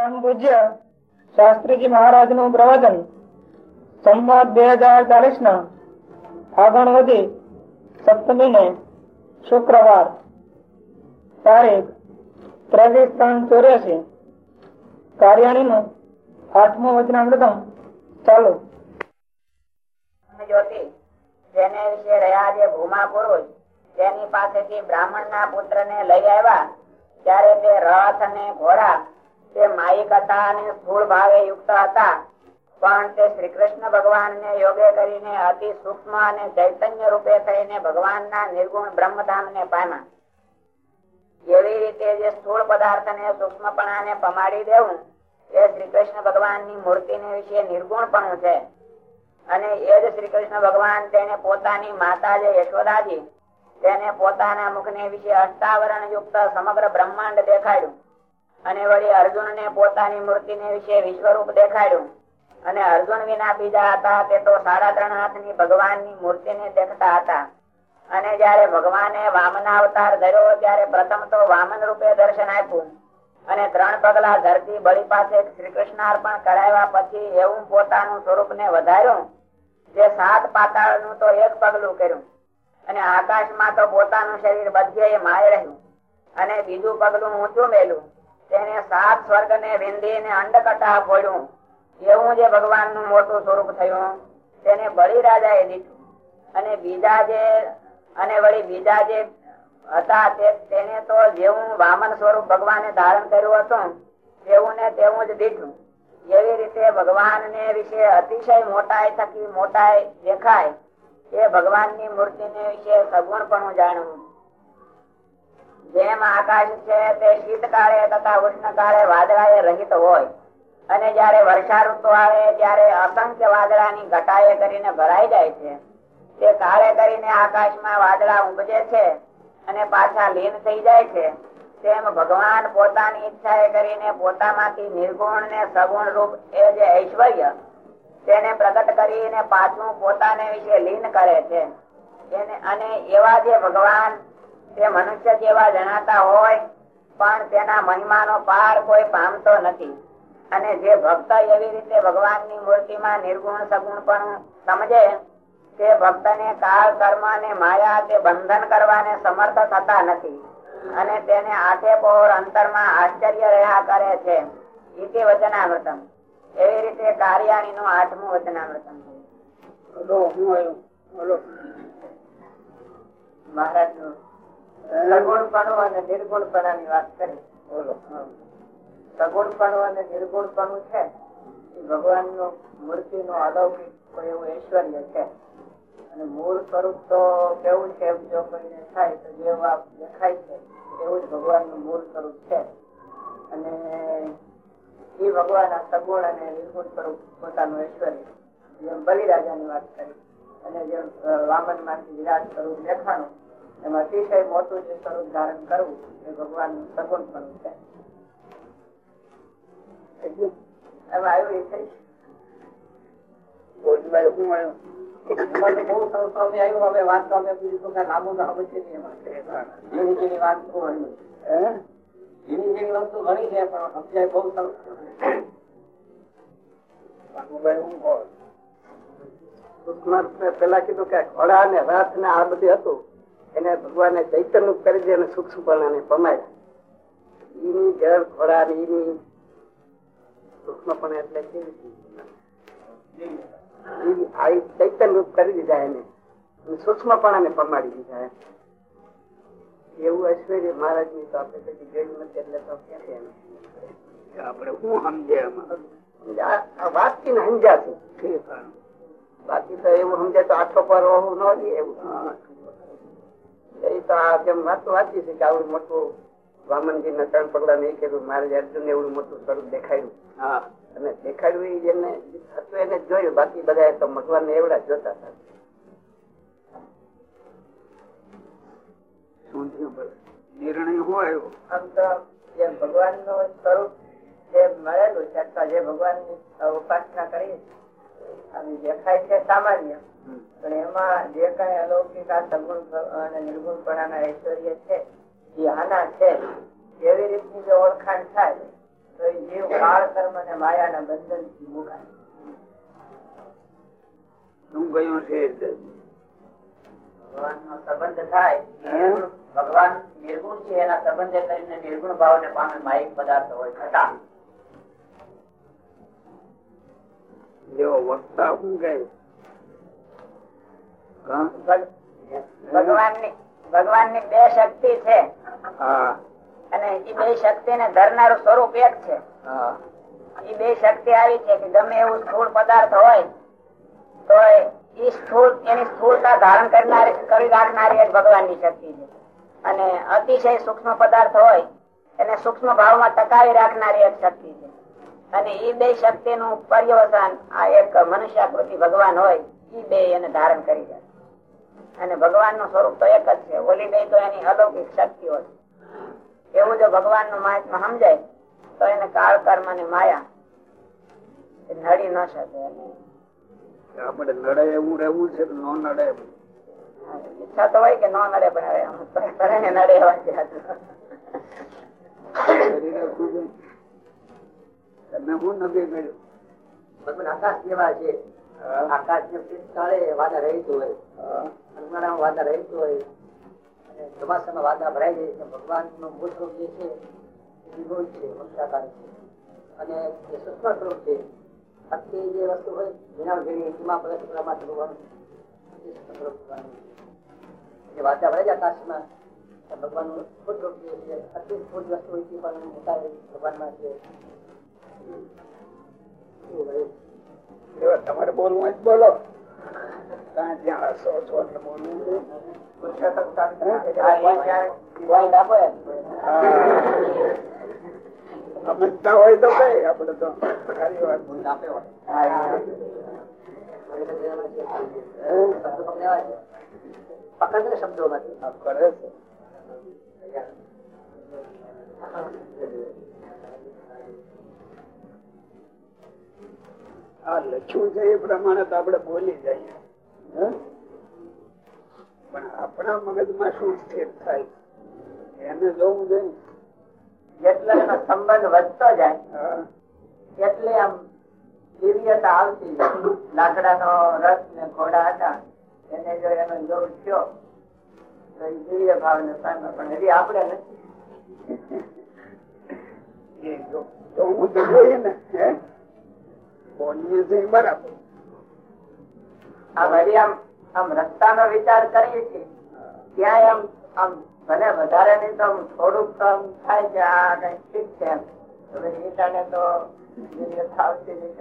પરમ પૂજ્ય શાસ્ત્રીજી મહારાજનું પ્રવચન. સંવાદ બે હજાર ચાલીસ ના આગળ વધી સપ્તમી ને શુક્રવાર તારીખ ત્રેવીસ ત્રણ ચોર્યાસી. કાર્યાણી નું આઠમું વચનામૃતમ ચાલુ. જેને વિશે રહ્યા જે ભૂમા પુરુષ તેની પાસેથી બ્રાહ્મણ ના પુત્ર ને લઈ આવ્યા, ત્યારે તે રથ અને ઘોડા તે માયિક હતા અને સ્થૂળ ભાવે યુક્ત હતા. પણ તે શ્રી કૃષ્ણ ભગવાન ને યોગે કરીને અતિ સૂક્ષ્મ અને ચૈતન્ય રૂપે થઈને ભગવાન ના નિર્ગુણ બ્રહ્મધામ ને પામ્યા. એવી રીતે જે સ્થૂળ પદાર્થ ને સૂક્ષ્મપણા ને પમાડી દેવું, એ શ્રી કૃષ્ણ ભગવાનની મૂર્તિ ને વિશે નિર્ગુણપણું છે. અને એ જ શ્રી કૃષ્ણ ભગવાન તેને પોતાની માતા જે યશોદાજી, તેને પોતાના મુખ ને વિશે અષ્ટાવરણ યુક્ત સમગ્ર બ્રહ્માંડ દેખાડ્યું. અને વળી અર્જુન ને પોતાની મૂર્તિ વિશે વિશ્વરૂપ દેખાડ્યું. અને અર્જુન વિના બીજા હતા તે તો સાડા ત્રણ હાથની ભગવાનની મૂર્તિ ને દેખતા હતા. અને જયારે ભગવાને વામન અવતાર ધર્યો ત્યારે પ્રથમ તો વામન રૂપે દર્શન આપ્યું. અને ત્રણ પગલા ધરતી બળી પાસે શ્રી કૃષ્ણ અર્પણ કરાવ્યા પછી એવું પોતાનું સ્વરૂપ ને વધાર્યું. જે સાત પાતાળનું તો એક પગલું કર્યું. અને આકાશમાં તો પોતાનું શરીર બધે માય રહ્યું. અને બીજું પગલું ઊંચું મેલું. તેને સાત સ્વર્ગ ને વિંધી ને અંડકટા ફોડ્યું. એવું જે ભગવાનનું મોટું સ્વરૂપ થયું, તેને બળી રાજા એ દીધું. અને બીજા જે, અને વળી બીજા જે હતા તેને તો જેવું વામન સ્વરૂપ ભગવાને ધારણ કર્યું હતું તેવું ને તેવું જ દીધું. એવી રીતે ભગવાન ને વિશે અતિશય મોટાઈ થકી મોટાઈ દેખાય એ ભગવાનની મૂર્તિ ને વિશે સગુણ પણ જાણવું. જેમ આકાશ છે તે શીતકાળે તથા ઉષ્ણકાળે વાદળાએ રહિત હોય. અને જયારે વર્ષા ઋતુ આવે, ત્યારે અસંખ્ય વાદળા ની ઘટાએ કરીને ભરાઈ જાય છે. તે કાળે કરીને આકાશમાં વાદળા ઉપજે છે અને પાછા લીન થઈ જાય છે. તેમ ભગવાન પોતાની ઈચ્છા કરીને પોતામાંથી નિર્ગુણ ને સગુણ રૂપ એ જે ઐશ્વર્ય, તેને પ્રગટ કરીને પાછું પોતાને વિશે લીન કરે છે. અને એવા જે ભગવાન તે મનુષ્ય જેવા જણાતા હોય પણ તેના મહિમાનો પાર કોઈ પામતો નથી. અને જે ભક્ત એવી રીતે ભગવાનની મૂર્તિમાં નિર્ગુણ સગુણ પણ સમજે તે ભક્ત ને કાળ કર્મ અને માયા તે બંધન કરવાને સમર્થ થતા નથી. અને તેને આઠે પહોર અંતરમાં આશ્ચર્ય રહ્યા કરે છે. ઇતિ વચનામૃતમ. એવી રીતે કાર્યાણી નું આઠમું વચનામૃતમ. મહારાજનું સગુણપણું અને નિર્ગુણપણાની વાત કરી. સગુણપણું અને નિર્ગુણપણું છે. એ ભગવાનનું મૂર્તિ નું અલૌકિક કોઈ એવું ઐશ્વર્ય છે. અને મૂળ સ્વરૂપ તો કેવું છે જો કોઈને થાય તો જેવા દેખાય છે એવું જ ભગવાનનું મૂળ સ્વરૂપ છે. અને એ ભગવાન આ સગુણ અને નિર્ગુણ સ્વરૂપ પોતાનું ઐશ્વર્ય જેમ બલિરાજા ની વાત કરી. અને જેમ વામનમાંથી વિરાટ સ્વરૂપ દેખાણું એમાં અતિશય મોટું જે સ્વરૂપ ધારણ કરવું એ ભગવાનનું સગુણ પણ છે. એમાં આવ્યું એ થઈ પેલા કીધું કે ઘોડા ને રથ ને આ બધું હતું. એને ભગવાને ચૈતન કરી દે અને સૂક્ષ્મપણા ને પમાય એની જળ ખોરાક એની એની સૂક્ષ્મપણા એટલે કેવી ચૈતન્ય રૂપ કરી દીધા એને. સૂક્ષ્મપણા ને પમાડી દીધા એવું ઐશ્વર્ય મહારાજની તો આપણે કદી જોયું નથી એટલે તો ક્યાંથી આપણે હું સમજે વાતથી ને સમજાશે બાકી તો એવું સમજે તો આઠો પર હોવું ન દે એવું. એ તો આ જેમ વાત વાંચી છે કે આવડું મોટું વામનજી ના ત્રણ પગલા નહીં કર્યું મારે અર્જુન એવડું મોટું સ્વરૂપ દેખાયું અને દેખાડ્યું એ જેને હતું એને જોયું બાકી બધા તો ભગવાન ને એવડા જોતા હતા. નિર્ણય હોય આમ તો જે ભગવાનનું સ્વરૂપ જે મળેલું છે અથવા જે ભગવાનની ઉપાસના કરી આવી દેખાય છે સામાન્ય. પણ એમાં જે કઈ અલૌકિક આ સગુણ અને નિર્ગુણપણાના ઐશ્વર્ય છે એ આના છે. એવી રીતની જો ઓળખાણ થાય તો એ જીવ કાળ કર્મ અને માયાના બંધનથી મુકાય. શું કહ્યું છે? ભગવાન નો સંબંધ થાય ભગવાન નિર્ગુણ છે એના સંબંધે કરીને નિર્ગુણ ભાવ ને પામે માહિક પદાર્થ હોય છતાં. જો વક્તા હા? ભગવાનની બે શક્તિ છે. અને એ બે શક્તિ ને ધરનારું સ્વરૂપ એક છે. એ બે શક્તિ આવી છે કે ગમે એવું સ્થૂળ પદાર્થ હોય તો એ સ્થૂળ એની સ્થૂળતા ધારણ કરનારી કરી રાખનારી એક ભગવાનની શક્તિ છે. અને અતિશય સૂક્ષ્મ પદાર્થ હોય એને સૂક્ષ્મ ભાવમાં ટકાવી રાખનારી એક શક્તિ છે. અને એ બે શક્તિ નું પર્યવસાન આ એક મનુષ્યાકૃતિ ભગવાન હોય એ બે એને ધારણ કરી જાય અને ભગવાનનું સ્વરૂપ તો એક જ છે. ઓલી બે તો એની અલૌકિક શક્તિઓ છે. એવું જો ભગવાનનું મહાત્મા સમજાય તો એને કાળ કર્મ અને માયા એ નડી ન શકે. આપડે નડે એવું રહેવું છે કે ન નડે ઈચ્છા તો હોય કે ન નડે પણ હવે નડે એવા? તમે શું નક્કી કર્યું આકાશ જેવા છે. આકાશ ને કાળે વાદા રહેતું હોય. અંગણામાં વાદા રહેતું હોય, અને ચોમાસામાં વાદા ભરાઈ જાય છે ભગવાનનું મૂળ જે છે, એ છે વૃક્ષાકાર છે અને જે સૂક્ષ્મ છે અતિ જે વસ્તુ હોય ઝીણી સીમા પ્રગટ કરવા ભગવાન ભગવાનનું છે. જે વાદા ભરાઈ જાય કાશમાં ભગવાનનું મૂળ રૂપ જે છે અતિ સ્થૂળ વસ્તુ હોય તે પણ મોટા ભગવાનમાં છે. તમારે બોલવું હોય બોલો ત્યાં હસો છો એટલે બોલવું આપડે કરે છે આ લખ્યું છે એ પ્રમાણે તો આપણે બોલી જઈએ? પણ આપણા મગજમાં શું સ્થિર થાય? એને જોવું જોઈએ. જેટલો એનો સંબંધ વધતો જાય. એટલે આમ દિવ્યતા આવતી લાકડાનો રસ ને ઘોડા હતા. એને જો એનો યોગ થયો તો એ દિવ્ય ભાવ ને સામે પણ હજી આપણે નથી. જોવું જોઈએ ને બોલીએ છીએ બરાબર આમ હજી આમ આમ રસ્તાનો વિચાર કરીએ છીએ. ત્યાં આમ આમ ભલે વધારે નહીં તો થોડુંક તો આમ થાય કે આ કઈ ઠીક છે એમ. તો તો આવતી નહીં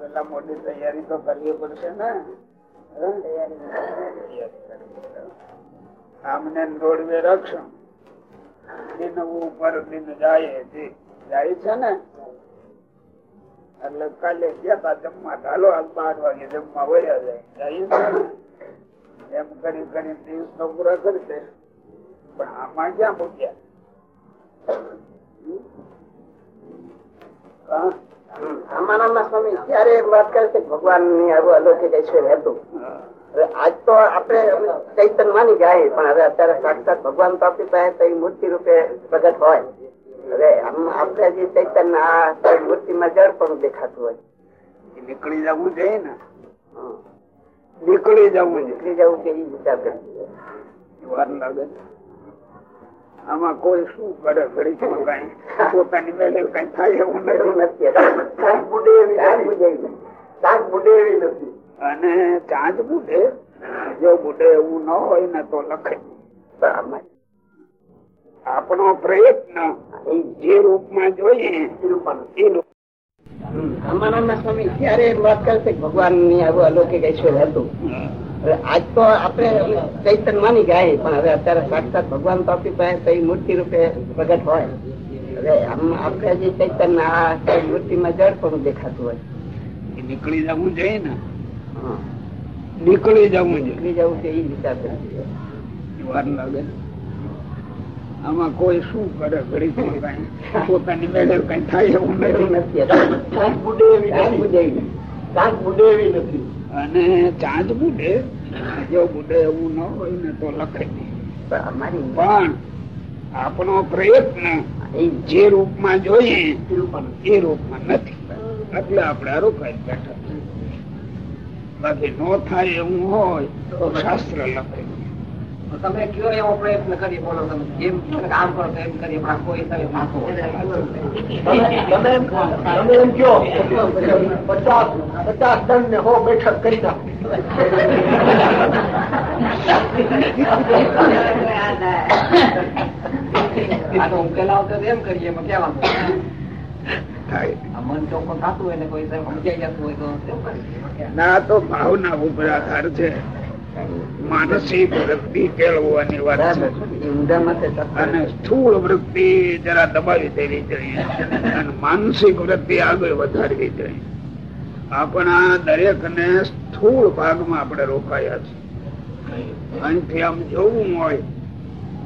પેલા મોટી તૈયારી તો કરવી પડશે ને. આમને દોડવે રક્ષણ દિન ઉપર દિન જાય જાય છે ને? એટલે કાલે ગયા તા જમવા. ચાલો આજ બાર વાગે જમવા વયા જાય. એમ કરી. કરી દિવસ નો પૂરા કરી દે. પણ આમાં ક્યાં કે ભગવાનની આવું અલૌકિક ઐશ્વર્ય હતું. હવે આજ તો આપણે ચૈતન માની જાય પણ હવે અત્યારે સાક્ષાત ભગવાન તો આપણી પાસે મૂર્તિ રૂપે પ્રગટ હોય. હવે આમ આપણે જે ચૈતન આ મૂર્તિમાં જળ પણ દેખાતું હોય. નીકળી જવું જોઈએ ને. નીકળી જવું નીકળી જવું કે વિચાર કરીએ વાર લાગે. આમાં કોઈ શું કરે? ઘડી કઈ પોતાની મેળે કઈ થાય એવું નથી. નથી શાક બુડે એવી શાક બુડે એવી બુડે એવી નથી. અને ચાંચ બુડે જો બુડે એવું ન હોય ને તો લખે. બરાબર. આપણો પ્રયત્ન જે રૂપમાં જોઈએ એ રૂપ. રામાનંદ સ્વામી ત્યારે વાત કરશે ભગવાનની આવું અલૌકિક ઐશ્વર્ય હતું. આજ તો આપણે ચૈતન માની જાય પણ હવે અત્યારે સાક્ષાત ભગવાન તો આપણી પાસે કઈ મૂર્તિ રૂપે પ્રગટ હોય. હવે આમ આપણે જે ચૈતન આ મૂર્તિમાં જળ પણ દેખાતું હોય. એ નીકળી જવું જોઈએ ને. નીકળી જવું નીકળી જવું છે એ વિચાર વાર લાગે. આમાં કોઈ શું કરે ઘડી પોતાની મેળે કઈ થાય એવું નથી. અને ચાંદ બુડે જો બુડે એવું ન હોય ને તો લખે પણ આપણો પ્રયત્ન જે રૂપમાં જોઈએ એ રૂપમાં નથી. એટલે આપણે રોકાઈ બેઠા બાકી નો થાય એવું હોય તો શાસ્ત્ર લખે. તમે કયો એવો પ્રયત્ન કરી બોલો તમે. જેમ કામ કરો એમ કરીએ પણ કોઈ તમે પાકો તમે તમે એમ કયો પચાસ પચાસ ટન ને હો બેઠક કરી નાખો. આ તો એમ કરીએ એમાં કહેવાનું થાય આ મન ચોખ્ખું થતું હોય ને કોઈ સાહેબ સમજાઈ જતું હોય તો શું ના તો ભાવના ઉપર આધાર છે. માનસિક વૃત્તિ કેળવવાની વાત છે. અને સ્થૂળ વૃત્તિ જરા દબાવી દેવી જોઈએ. અને માનસિક વૃત્તિ આગળ વધારવી જોઈએ. આપણા દરેક ને સ્થૂળ ભાગમાં આપણે રોકાયા છે અહીંથી આમ જોવું હોય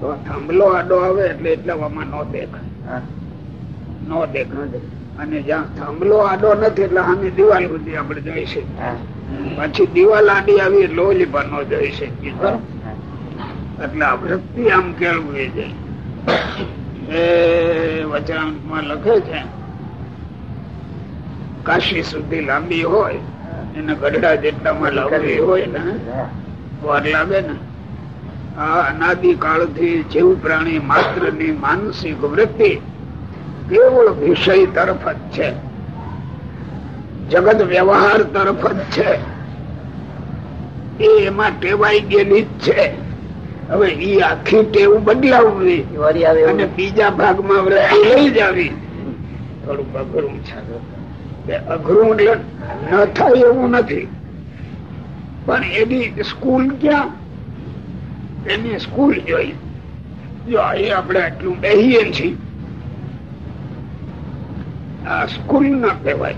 તો થાંભલો આડો આવે એટલે એટલામાં ન દેખાય. ન દેખાય. અને જ્યાં થાંભલો આડો નથી એટલે સામે દિવાલ સુધી આપણે જઈ શકીએ. પછી આડી આવી એટલે ઓલી પર ન જઈ એટલે વૃત્તિ આમ કેળવવી જાય. એ વચનાંતમાં લખે છે, કાશી સુધી લાંબી હોય, એને ગઢડા જેટલામાં લાંબી હોય ને, વાર લાગે ને, આ અનાદિ કાળથી જીવ પ્રાણી માત્રની માનસિક વૃત્તિ કેવળ વિષય તરફ જ છે. જગત વ્યવહાર તરફ જ છે. એ એમાં ટેવાઈ ગયેલી જ છે. હવે ઈ આખી ટેવ બદલાવવી અને બીજા ભાગમાં લઈ જવી. થોડુંક અઘરું છે. અઘરું એટલે ન થાય એવું નથી. પણ એની સ્કૂલ ક્યાં? એની સ્કૂલ જોઈ. જો એ આપણે આટલું બેહીએ છીએ. આ સ્કૂલ ના કહેવાય.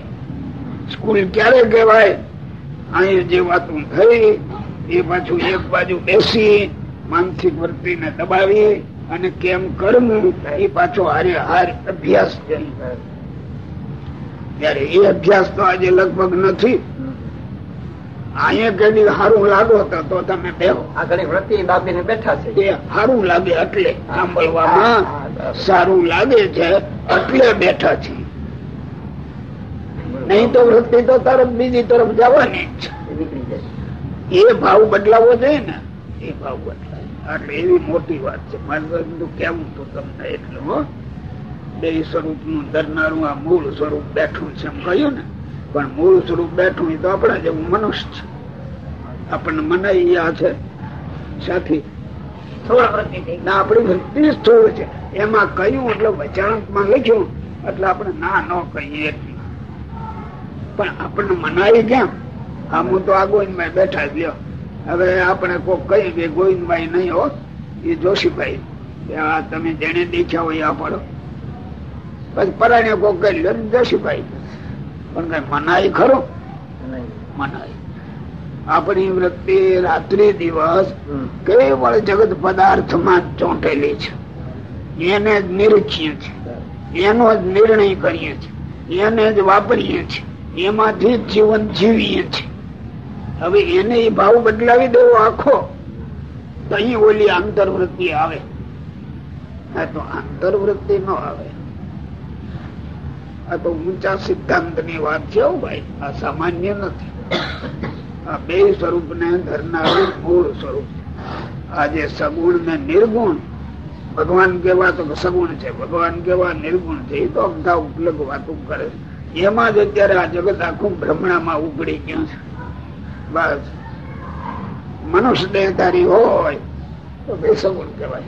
સ્કૂલ ક્યારે કહેવાય? અહીં જે વાતો થઈ એ પાછું એક બાજુ બેસી માનસિક વૃત્તિને દબાવી અને કેમ કરવું એ પાછો હારે હાર અભ્યાસ ત્યારે એ અભ્યાસ તો આજે લગભગ નથી. અહીંયા કદી સારું લાગો તો તમે બેહો. આ ઘણી વૃત્તિ દાબીને બેઠા છે. એ સારું લાગે એટલે સાંભળવામાં સારું લાગે છે એટલે બેઠા છે નહીં તો વૃત્તિ તો તરફ બીજી તરફ જવાની જ. એ ભાવ બદલાવો જોઈએ ને. એ ભાવ બદલાય એટલે એવી મોટી વાત છે. મારે કેવું તો તમને એટલું હો. બે સ્વરૂપનું ધરનારું આ મૂળ સ્વરૂપ બેઠું છે એમ કહ્યું ને. પણ મૂળ સ્વરૂપ બેઠું એ તો આપણા જેવું મનુષ્ય છે. આપણને મનાઈ આ છે. સાથી ના આપણી વૃત્તિ સ્થૂળ છે. એમાં કહ્યું એટલે વચાણમાં લખ્યું. એટલે આપણે ના ન કહીએ. પણ આપણને મનાય કેમ? આમ હું તો આ ગોવિંદભાઈ બેઠા જ લ્યો. હવે આપણે કોઈ કહી કે ગોવિંદભાઈ નહીં હો એ જોશીભાઈ. આ તમે જેને દેખ્યા હોય આ પડો. પછી પરાણે કોક કહી લો જોશીભાઈ. પણ કઈ મનાય ખરો? મનાય. આપણી વૃત્તિ રાત્રિ દિવસ કેવળ જગત પદાર્થમાં ચોંટેલી છે. એને જ નિરીક્ષીએ છીએ. એનો જ નિર્ણય કરીએ છીએ. એને જ વાપરીએ છીએ. એમાંથી જીવન જીવીએ છીએ. હવે એને એ ભાવ બદલાવી દેવો આખો. તો અહીં ઓલી આંતરવૃત્તિ આવે. આ તો આંતરવૃત્તિ ન આવે. આ તો ઊંચા સિદ્ધાંતની વાત છે ભાઈ. આ સામાન્ય નથી. આ બે સ્વરૂપ ને ધરનારું મૂળ સ્વરૂપ આજે સગુણ ને નિર્ગુણ, ભગવાન કેવા તો સગુણ છે. ભગવાન કેવા નિર્ગુણ છે એ તો અમથા ઉપલબ્ધ વાતો કરે છે. એમાં જ અત્યારે આ જગત આખું ભ્રમણામાં ઉગડી ગયું છે. બસ. મનુષ્ય દેહધારી હોય, તો બે સગુણ કહેવાય.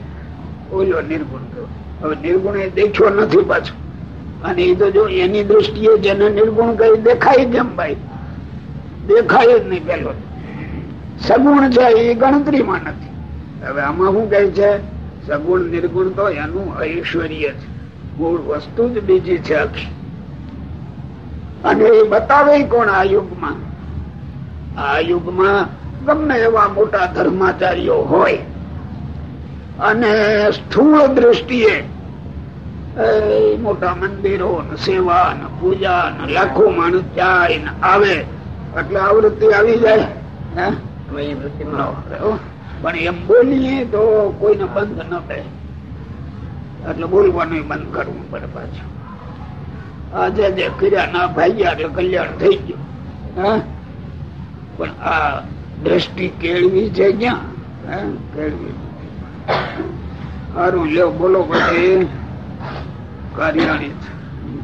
ઓલો નિર્ગુણ કહેવાય. હવે નિર્ગુણ એ દેખ્યો નથી પાછો. અને એ તો જો એની દ્રષ્ટિએ જેને નિર્ગુણ કહી દેખાય કેમ ભાઈ? દેખાય જ નહીં પેલો સગુણ છે એ ગણતરીમાં નથી. હવે આમાં શું કહે છે? સગુણ નિર્ગુણ તો એનું ઐશ્વર્ય છે. મૂળ વસ્તુ જ બીજી છે આખી. અને એ બતાવે કોણ આ યુગમાં? આ યુગમાં ગમે એવા મોટા ધર્માચાર્યો હોય અને સ્થૂળ દ્રષ્ટિએ મોટા મંદિરો સેવા ને પૂજા ને લાખો માણસ જાય ને આવે, એટલે આવૃત્તિ આવી જાય. પણ એમ બોલીએ તો કોઈને બંધ ન થાય. એટલે બોલવાનું બંધ કરવું પડે પાછું. આજે જે કર્યા ના ભાગ્યા એટલે કલ્યાણ થઈ ગયું. પણ આ દ્રષ્ટિ કેળવી છે ક્યાં? કેળવી. સારું લ્યો બોલો પછી. કાર્યાણી.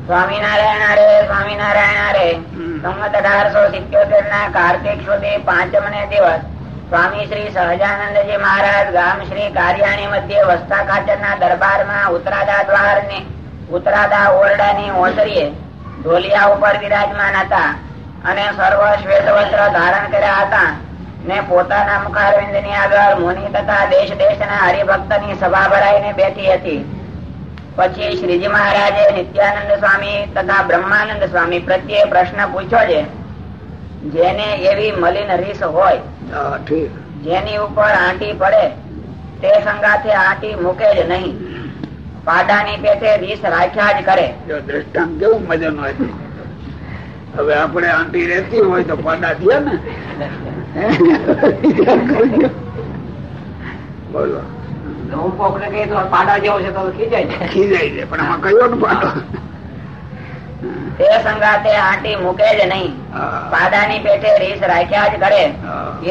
સ્વામિનારાયણ સ્વામિનારાયણ સંમત અઢારસો સિત્યોતેર ના કાર્તિક સુધી પાંચમ ને દિવસ સ્વામી શ્રી સહજાનંદજી મહારાજ ગામ શ્રી કાર્યાણી મધ્યે વસ્તા ખાચર ના દરબારમાં ઉત્તરાદા દ્વારની ઉત્તરાદા ઓરડા ની ઓસરીએ ઢોલિયા ઉપર વિરાજમાન હતા અને સર્વ શ્વેત વસ્ત્ર ધારણ કર્યા હતા ને પોતાના મુખારવિંદની આગળ મુનિ તથા દેશ દેશ ના હરિભક્તની સભા ભરાઈને બેઠી હતી. પછી શ્રીજી મહારાજે નિત્યાનંદ સ્વામી તથા બ્રહ્માનંદ સ્વામી પ્રત્યે પ્રશ્ન પૂછ્યો છે જેને એવી મલિન રીસ હોય ઠીક. જેની ઉપર આંટી પડે તે સંગાથે આંટી મૂકે જ નહીં. પાડાની પેટે રીસ રાખ્યા જ કરે. દ્રષ્ટાંત કેવું મજાનું હતું હવે આપણે આંટી રહેતી હોય તો પાડા થયા ને? બોલો. પાડા જેવો છે તો ખીજાય છે. ખીજાય છે પણ આમાં કયો ને પાડો? તે સંગાતે આંટી મૂકે જ નહીં. પાડાની પેટે રીસ રાખ્યા જ કરે.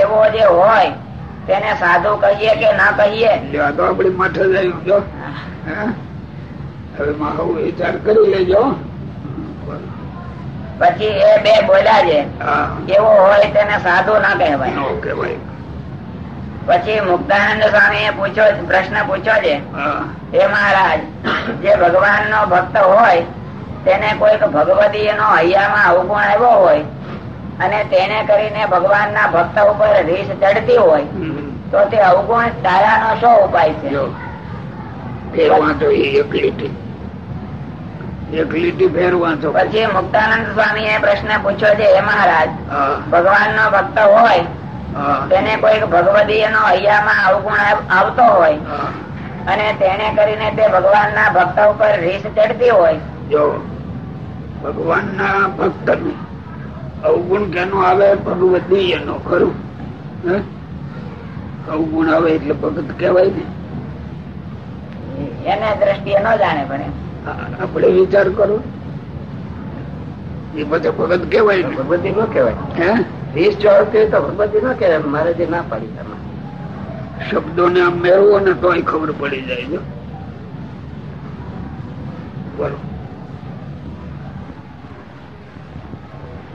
એવો જે હોય તેને સાધુ કહીએ કે ના કહીએ? તો આપડી માથે જાય જો. હવે માં વિચાર કરી લેજો. પછી એ બે બોલ્યા છે. એવો હોય તેને સાધુ ના કહેવાય. કહેવાય. પછી મુક્તાનંદ સ્વામી પૂછ્યો પ્રશ્ન પૂછ્યો છે. હા. હે મહારાજ જે ભગવાન નો ભક્ત હોય તેને કોઈક ભગવતી નો હૈયામાં અવગુણ આવ્યો હોય અને તેને કરીને ભગવાન ના ભક્ત ઉપર રીસ ચડતી હોય તો તે અવગુણ ટાળાનો શો ઉપાય છે? એક લીટી એક લીટી પછી મુક્તાનંદ સ્વામી એ પ્રશ્ન પૂછ્યો છે હે મહારાજ ભગવાન નો ભક્ત હોય તેને કોઈક ભગવદીય નો હૈયામાં અવગુણ આવતો હોય અને તેને કરીને તે ભગવાન ના ભક્ત ઉપર રીસ ચડતી હોય. જો ભગવાન ના ભક્તનું અવગુણ કેનો આવે ભગવતી એનો ખરું. અવગુણ આવે એટલે ભગત કેવાય ને. એના દ્રષ્ટિએ ન જાણે પણ આપડે વિચાર કરો. એ પછી ભગત કેવાય ભગવતી ન કેવાય હે? રીસ જો તો ભગવતી ન કેવાય મારે જે ના પાડી તમે શબ્દો ને આમ મેળવો ને તોય ખબર પડી જાય જો. બોલો.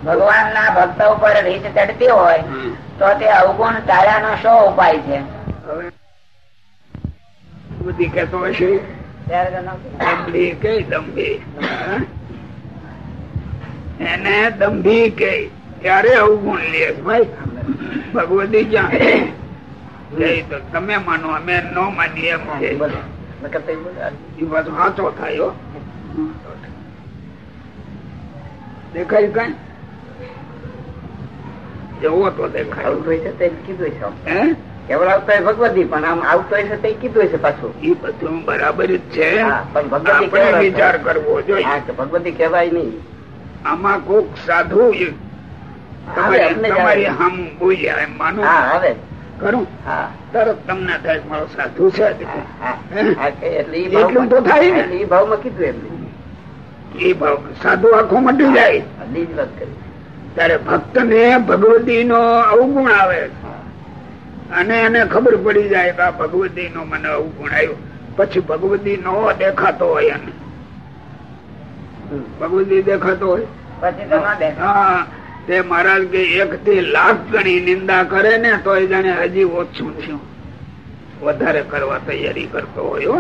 ભગવાન ના ભક્ત ઉપર રીત ચડતી હોય તો તે અવગુણ ટાળાનો શો ઉપાય છે? હવે કેતો હશે ત્યારે તો ન કહેવાય. દંભી કે દંભી? એને દંભી કે ત્યારે અવગુણ લે. ભાઈ ભગવતી ક્યાં તમે માનો અમે ન માનીએ એ બોલે, સાચો થાય દેખાય કઈ? જવો તો દેખાય. કીધું છે. કેવળ આવતો હોય ભગવતી પણ આમ આવતો હશે તે કીધું છે પાછું. એ બધું બરાબર જ છે. પણ ભગવતી વિચાર કરવો જોઈએ. ભગવતી કહેવાય નહીં. આમાં કોક સાધુ તમારી અમને જ તમારી આવે. હામ બોલ્યા એમ માનો. હા કરું. તરત તમને થાય મારો સાધુ છે. એટલે એટલું ભાવમાં- તો થાય ને. એટલે ભાવમાં કીધું એમ એ ભાવ સાધુ આખો મટી જાય ત્યારે ભક્ત ને ભગવતી નો અવગુણ આવે અને એને ખબર પડી જાય કે આ ભગવતી નો મને અવગુણ આવ્યો. પછી ભગવતી નો દેખાતો હોય એને. ભગવતી દેખાતો હોય? તો મહારાજ કે એક થી લાખ ગણી નિંદા કરે ને તો એ જાણે હજી ઓછું થયું. વધારે કરવા તૈયારી કરતો હોય.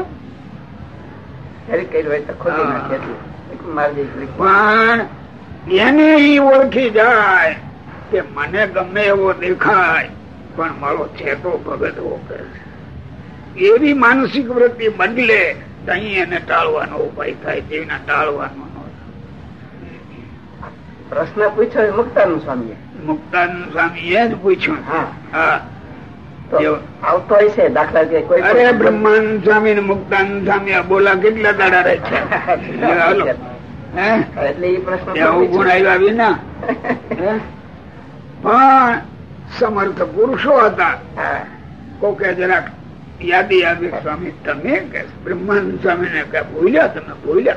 પણ એને ઈ ઓળખી જાય કે મને ગમે એવો દેખાય પણ મારો છે તો ભગત ઓકે એવી માનસિક વૃત્તિ બદલે તો અહીં એને ટાળવાનો ઉપાય થાય તેના ટાળવાનો પ્રશ્ન પૂછ્યો મુક્તાનંદ સ્વામી મુક્તાનંદ સ્વામી એ જ પૂછ્યું. હા. આવતો હશે દાખલા કે કોઈ અરે બ્રહ્માનંદ સ્વામી ને મુક્તાનંદ સ્વામી બોલા કેટલા દાડા રહે છે? એટલે એ પ્રશ્ન ત્યાં આવ્યા વિના. પણ સમર્થ પુરુષો હતા. કોકે જરાક યાદી આવી સ્વામી તમે કે બ્રહ્માનંદ સ્વામી ને કે ભૂલ્યા? તમે ભૂલ્યા?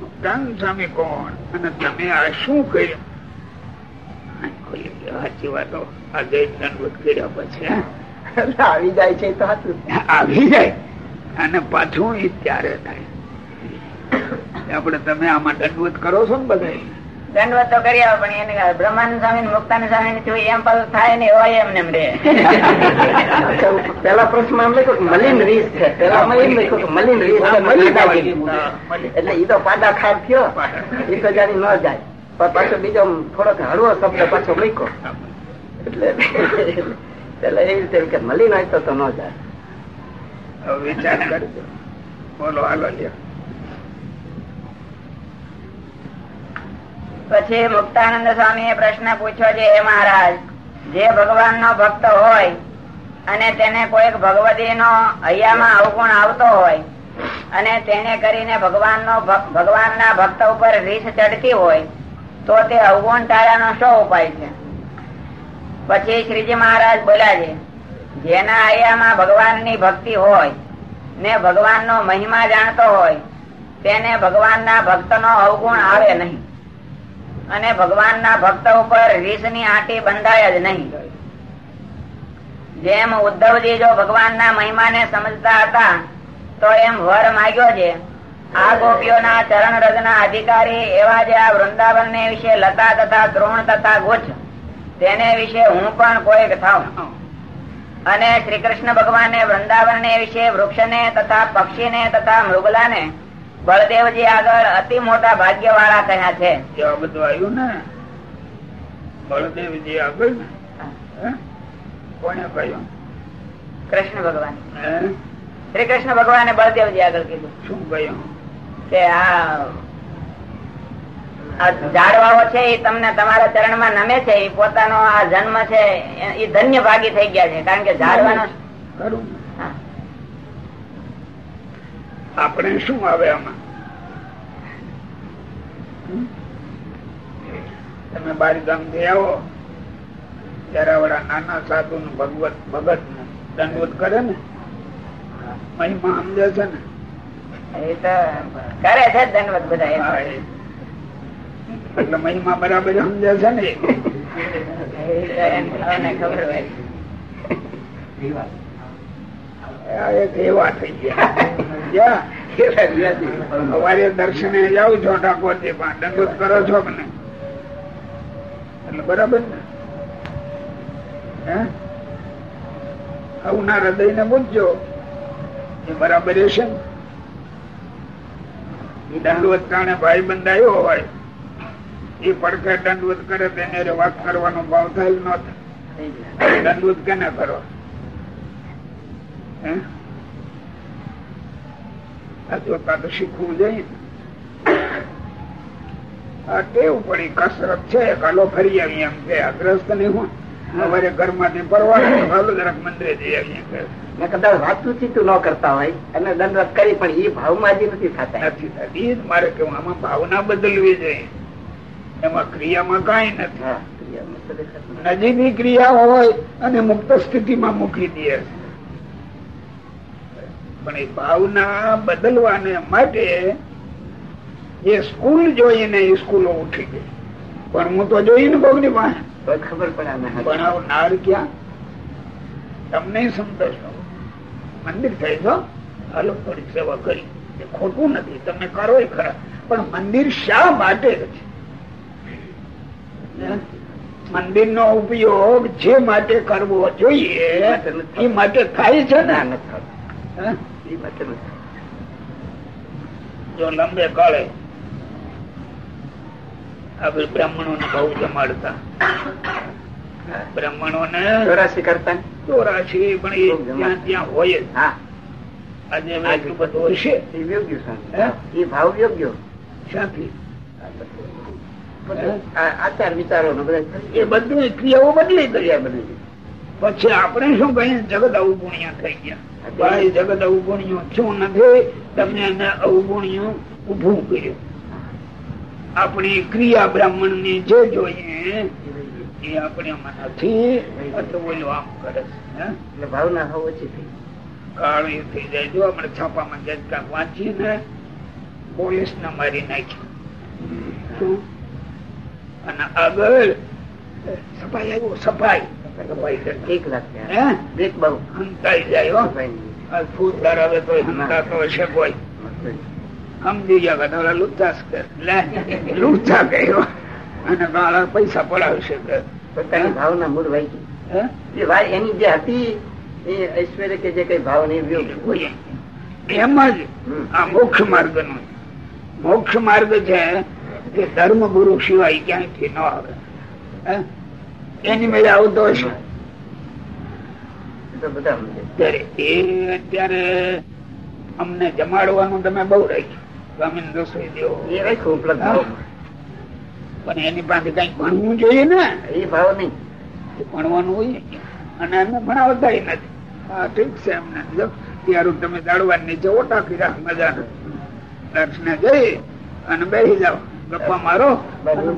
મુક્તાનંદ સ્વામી કોણ? અને તમે આ શું કર્યું? સાચી વાતો. આ જય દંડવત કર્યા પછી આવી જાય છે તો આવી જાય. અને પાછું એ ત્યારે થાય. આપણે તમે આમાં દંડવત કરો છો ને બધા દંડવત તો કરી આવો પણ એને બ્રહ્માનંદ સ્વામી મુક્તાનંદ સ્વામી જોઈ એમ પાછું થાય ને હોય એમ ને રે પેલા પ્રશ્ન એમ લખ્યું કે મલિન રીસ છે. પેલા મલિન લખ્યું કે મલિન રીસ છે મલિન. એટલે ઈ તો પાડા ખાર થયો. એ તો જાણી ન જાય. પણ પાછો બીજો થોડોક હળવો શબ્દ પાછો લખ્યો એટલે પેલા એવી રીતે કે મલિન હોય તો તો ન જાય. હવે વિચાર કરજો. બોલો હાલો પછી મુક્તાનંદ સ્વામી પ્રશ્ન પૂછ્યો છે, હે મહારાજ, જે ભગવાન નો ભક્ત હોય અને તેને કોઈક ભગવતી નો હૈયામાં અવગુણ આવતો હોય અને તેને કરીને ભગવાન નો ભગવાન ના ભક્ત ઉપર રીસ ચડતી હોય, તો તે અવગુણ ટાળાનો શો ઉપાય છે? પછી શ્રીજી મહારાજ બોલ્યા છે, જેના હૈયામાં ભગવાનની ભક્તિ હોય ને ભગવાન નો મહિમા જાણતો હોય, તેને ભગવાન ના ભક્ત નો અવગુણ આવે નહીં. અને ભગવાનના ભક્ત ઉપર રીસની આટી બંધાય જ નહીં. જેમ ઉદ્ધવજી જો ભગવાનના મહિમાને સમજતા હતા, તો એમ વર માગ્યો છે, આ ગોપીઓના ચરણ રજના અધિકારી એવા જે આ વૃંદાવન ને વિશે લતા તથા દ્રોણ તથા ગુચ્છ, તેને વિશે હું પણ કોઈક થાઉં. અને શ્રી કૃષ્ણ ભગવાને વૃંદાવન ને વિશે વૃક્ષને તથા પક્ષી ને તથા મૃગલાને બળદેવજી આગળ અતિ મોટા ભાગ્ય વાળા કયા છે આ બધું આવ્યું ને? બળદેવજી આગળ? કોને કહ્યું? કૃષ્ણ ભગવાન. શ્રી કૃષ્ણ ભગવાને બળદેવજી આગળ કીધું. શું કહ્યું? કે આ ઝાડવાઓ છે એ તમને તમારા ચરણમાં નમે છે એ પોતાનો આ જન્મ છે એ ધન્ય ભાગી થઈ ગયા છે. કારણ કે ઝાડવાનો. આપણે શું આવે આમાં? તમે બાર ગામથી આવો ત્યારે ઓલા નાના સાધુ નું ભગવત ભગતનું દંડવત કરે ને? મહિમા સમજે છે ને? એ તો કરે છે દંડવત બધા હા, એટલે મહિમા બરાબર સમજે છે ને? ખબર હોય. એવા થઈ ગયા. જ્યાં દર્શને જાઉં છો ઠાકોરજી પણ દંડોત કરો છો નહીં એટલે બરાબર ને? આવું ના હૃદય ને પૂછજો એ બરાબર છે ને? એ દંડવત કારણે ભાઈ બંધાયો હોય. એ પડખે દંડવત કરે તેને વાત કરવાનો ભાવ થાય ન થાય. દંડવત કેને કરો? તો શીખવું જોઈએ આ ટેવ પડી કસરત છે કાલો ફરી આવી એમ કે અગ્રસ્ત નહીં હું સવારે ઘરમાંથી પરવાડે હાલો જરાક મંદિરે જઈ આવીએ કે કદાચ વાતું ચીતું ન કરતા હોય અને દંડવત કરી પણ એ ભાવમાં હજી નથી થતા નથી થતી એ જ મારે કેવું આમાં ભાવના બદલવી જોઈએ એમાં ક્રિયામાં કઈ નથી. નજીકની ક્રિયા હોય અને મુક્ત સ્થિતિમાં મૂકી દે છે. પણ એ ભાવના બદલવાને માટે એ સ્કૂલ જોઈને સ્કૂલો ઉઠી ગઈ. પણ હું તો જોઈને કોકની પાસે. ખબર પડે. ભણાવનાર ક્યાં? તમને સંતોષ મંદિર થઈ તો હાલો થોડી સેવા કરી. એ ખોટું નથી. તમે કરો એ ખરા. પણ મંદિર શા માટે છે? મંદિર નો ઉપયોગ જે માટે કરવો જોઈએ એ માટે થાય છે ને? ના, નથી હે? માટે જો લંબે કાળે આપડે બ્રાહ્મણો ને બહુ જમાડતા. બ્રાહ્મણો ને ચોરાશી કરતા ચોરાશી પણ એ ત્યાં ત્યાં હોય જ. આજે એટલું બધું હશે એ યોગ્ય હે? સ્વામી. એ ભાવ યોગ્ય. શાંતિ. આચાર વિચારો એ બધું ક્રિયાઓ બદલી ગયા બની પછી આપણે શું કહીએ? જગત અવગુણ્યા થઈ ગયા. ભાઈ જગત અવગુણ્યો છું નથી તમને એને અવગુણ્યું ઉભું કર્યું. આપણી ક્રિયા બ્રાહ્મણ ને જે જોઈએ એ આપણે નથી ઓલું આમ કરે છે એટલે ભાવના હવે ઓછી થઈ કાળી થઈ જાય. જો આપણે છાપામાં જજ કાંક વાંચીએ ને પોલીસ ને મારી નાખી અને આગળ સફાઈ આવ્યો સફાઈ. કરી. ઠીક લાગે બહુ. જાય તો હંતાતો હશે કોઈ. સમજી ગયા લે કર્યો. અને ગાળા પૈસા પડાવશે પોતાની ભાવના મૂળ વાઈ ગઈ. ભાઈ એની જે હતી એ ઐશ્વર્ય કે જે કઈ ભાવ નહીં એમ જ. આ મોક્ષ માર્ગનું મોક્ષ માર્ગ છે કે ધર્મ ગુરુ સિવાય ક્યાંયથી ન આવે. હે? એની મેળે આવતો દોષ અત્યારે અમને જમાડવાનું તમે બહુ રાખ્યું. સ્વામી રસોઈ દેવો. એ રાખ્યું ઉપલબ્ધ પણ એની પાસે કઈ ભણવું જોઈએ ને. એ ભાવ નહીં. ભણવાનું હોય. અને એમને ભણાવતા નથી. હા ઠીક છે એમને. જો ત્યારે તમે દાડવા નીચે ઓટા કર્યા મજાના. દર્શને જઈ અને બેસી જાઓ. ગપ્પા મારો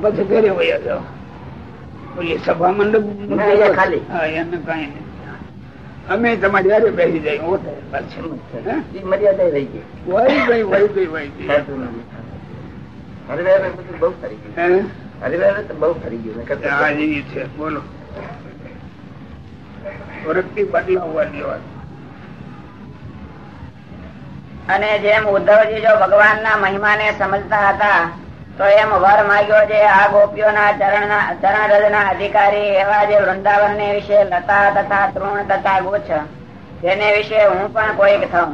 પછી ઘરે વયા જાઓ. સભા મંડપ ખાલી. હા એને કઈ અમે તમારી યારે બેસી જાય મર્યાદા રહી ગઈ. વહી ગઈ વહી ગઈ વહી ગઈ. બધું બહુ ફરી ગયું. હે? બહુ ફરી ગયું. હા તો છે. બોલો. વૃત્તિ બદલાવવાની વાત અને જેમ ઉદ્ધવજી જો ભગવાનના મહિમાને સમજતા હતા તો એમ વર માગ્યો છે, આ ગોપીઓના ચરણના ચરણ રજના અધિકારી એવા જે વૃંદાવન વિશે લતા તથા તૃણ તથા ગુચ્છ તેને વિશે હું પણ કોઈક થઉં.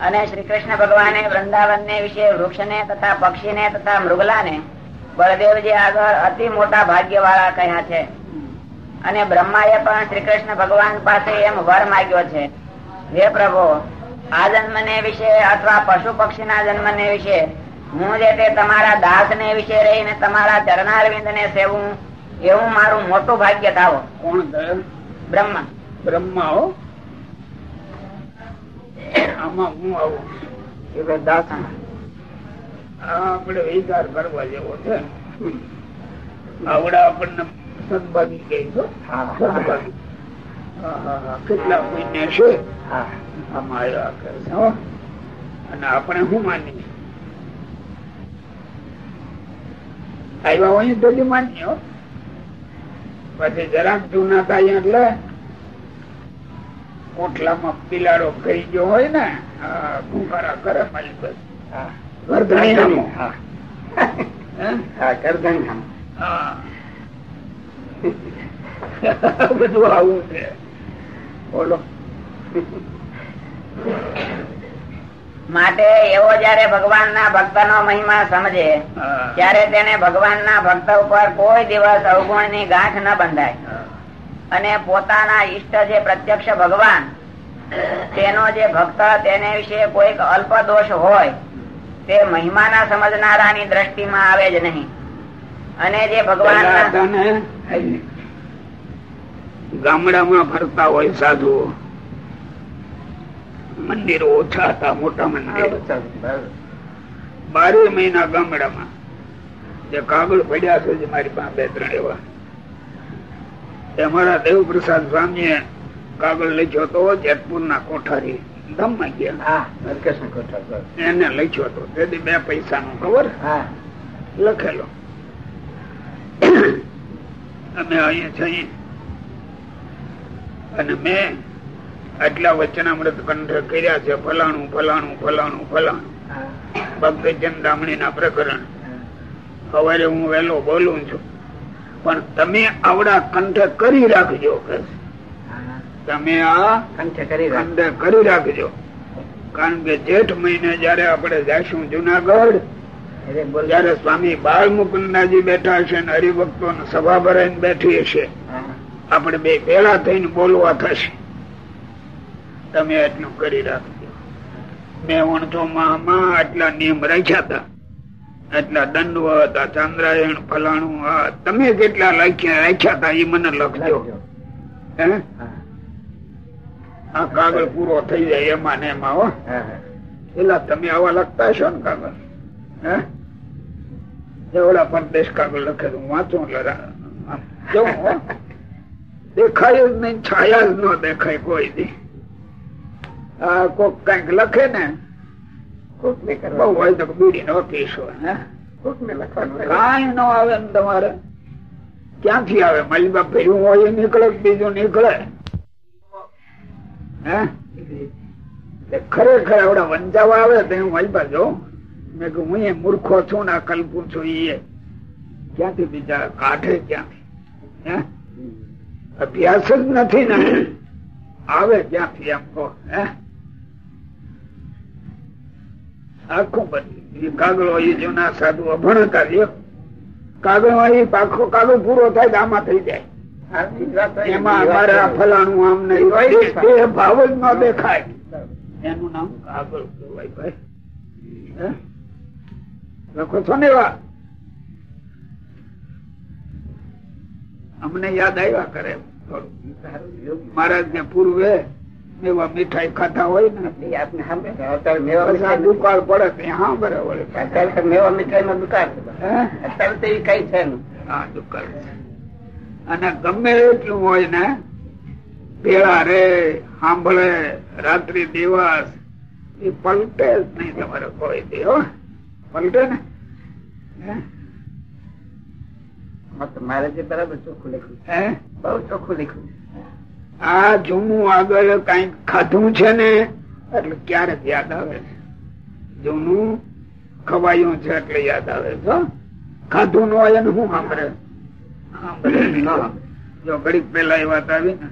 અને શ્રી કૃષ્ણ ભગવાને વૃંદાવન ને વિશે વૃક્ષને તથા પક્ષીને તથા મૃગલાને બળદેવજી આગળ અતિ મોટા ભાગ્ય વાળા કહ્યા છે. અને બ્રહ્માએ પણ શ્રી કૃષ્ણ ભગવાન પાસે એમ વર માગ્યો છે, હે પ્રભુ, આ જન્મ ને વિશે અથવા પશુ પક્ષી ના જન્મ ને વિશે હું જે તે તમારા દાસ ને વિશે રહીને તમારા ચરણારવિંદ ને સેવું એવું મારું મોટું ભાગ્ય થાવો. કોણ બ્રહ્મા. બ્રહ્મા હો? આમાં હું આવું? એ ભાઈ દાસ આપડે વિચાર કરવા જેવો છે. આવડા આપણને સદભાગી કહે છો. સદભાગી. કેટલા મહિને છે. આમાં આવ્યા કરે છે. અને આપણે શું માનીએ? આવ્યા હોય તો જ પછી જરાક જૂના થાય એટલે કોટલામાં બિલાડો કરી ગયો હોય ને ભૂખારા કરે મારી બસ. બધું આવું છે. બોલો. માટે એવો જયારે ભગવાન ના ભક્ત નો મહિમા સમજે ત્યારે તેને ભગવાન ના ભક્ત ઉપર કોઈ દિવસ અવગુણની ગાંઠ ન બંધાય. અને પોતાના ઈષ્ટ જે પ્રત્યક્ષ ભગવાન તેનો જે ભક્ત તેને વિશે કોઈક અલ્પ દોષ હોય તે મહિમાના સમજનારાની દ્રષ્ટિમાં આવે જ નહીં. અને જે ભગવાન ગામડામાં ફરતા હોય સાધુઓ. મંદિરો ઓછા હતા મોટા મંદિર. બારે મહિના ગામડામાં. જે કાગળ પડ્યા છે જે મારી પાસે બે ત્રણ એવા. અમારા દેવપ્રસાદ સ્વામીએ કાગળ લખ્યો હતો જેતપુર ના કોઠારી. ધામમાં ગયા. એને લખ્યો હતો. તેથી બે પૈસા નું ખબર? હા. લખેલો. અમે અહીંયા છીએ અને મેં આટલા વચનામૃત કંઠ કર્યા છે. ફલાણું ફલાણું ફલાણું ફલાણું. ભક્તજન ભક્ત ના પ્રકરણ. સવારે હું વહેલો બોલું છું. પણ તમે આવડા કંઠ કરી રાખજો કે તમે આ કંઠે કરી રાખજો. કારણ કે જેઠ મહિને જયારે આપણે જઈશું જુનાગઢ જયારે સ્વામી બાળ મુકુંદાજી બેઠા હશે ને હરિભક્તો સભા ભરાઈને બેઠી હશે. આપણે બે ભેળા થઈને બોલવા થશે. તમે આટલું કરી રાખજો. મેં વણતો માં આટલા નિયમ રાખ્યા હતા. એટલા દંડવત આ ચાંદ્રાયણ ફલાણું આ તમે કેટલા લખ્યા રાખ્યા હતા એ મને લખજો. આ કાગળ પૂરો થઈ જાય એમાં ને એમાં હો. પેલા તમે આવા લખતા છો ને કાગળ? હે? પરદેશ કાગળ લખે તો હું વાંચું એટલે જોઉં દેખાય જ નહીં છાયા જ ન દેખાય કોઈ દી. કોક કંઈક લખે ને બહુ હોય તો બીડી નો પીશો કઈ ન આવે ને તમારે ક્યાંથી આવે મલિબા ભર્યું હોય એ નીકળે બીજું નીકળે હે ખરેખર આવડા વંચાવા આવે તો હું મલિબા જો મેં કે હું એ મૂર્ખો છું ને કલ્પું છું એ ક્યાંથી બીજા કાઢે ક્યાંથી હે અભ્યાસ જ નથી ને આવે ક્યાંથી એમ કહો હે આખું બધી. કાગળો એ જૂના સાધુ અભણ કાર્ય કાગળ એ પાખો કાગળ પૂરો થાય આમાં થઈ જાય. એમાં અમારે ફલાણું આમ નહીં એ ભાવ જ ન દેખાય. એનું નામ કાગળ કહેવાય ભાઈ. હે? લખો છો ને એવા? અમને યાદ આવ્યા કરે. મહારાજ ને પૂર્વે એવા મીઠાઈ ખાતા હોય ને અત્યારે દુકાળ પડે હા બરાબર મેવા મીઠાઈ નો દુકાન હે? અત્યારે તો એ કઈ છે હા દુકાળ છે. અને ગમે એટલું હોય ને પેલા રે સાંભળે રાત્રિ દિવસ એ પલટે જ નહીં તમારે કોઈ દે હો. પલટે ને? હે? મારે જે બરાબર ચોખ્ખું લખ્યું હે? બહુ ચોખ્ખું લખ્યું આ જૂનું આગળ કંઈક ખાધું છે ને, એટલે ક્યારેક યાદ આવે જૂનું ખવાયું છે એટલે યાદ આવે છે. ખાધું ન હોય ને હું સાંભળે? જો ઘડીક પેલા એ વાત આવી ને,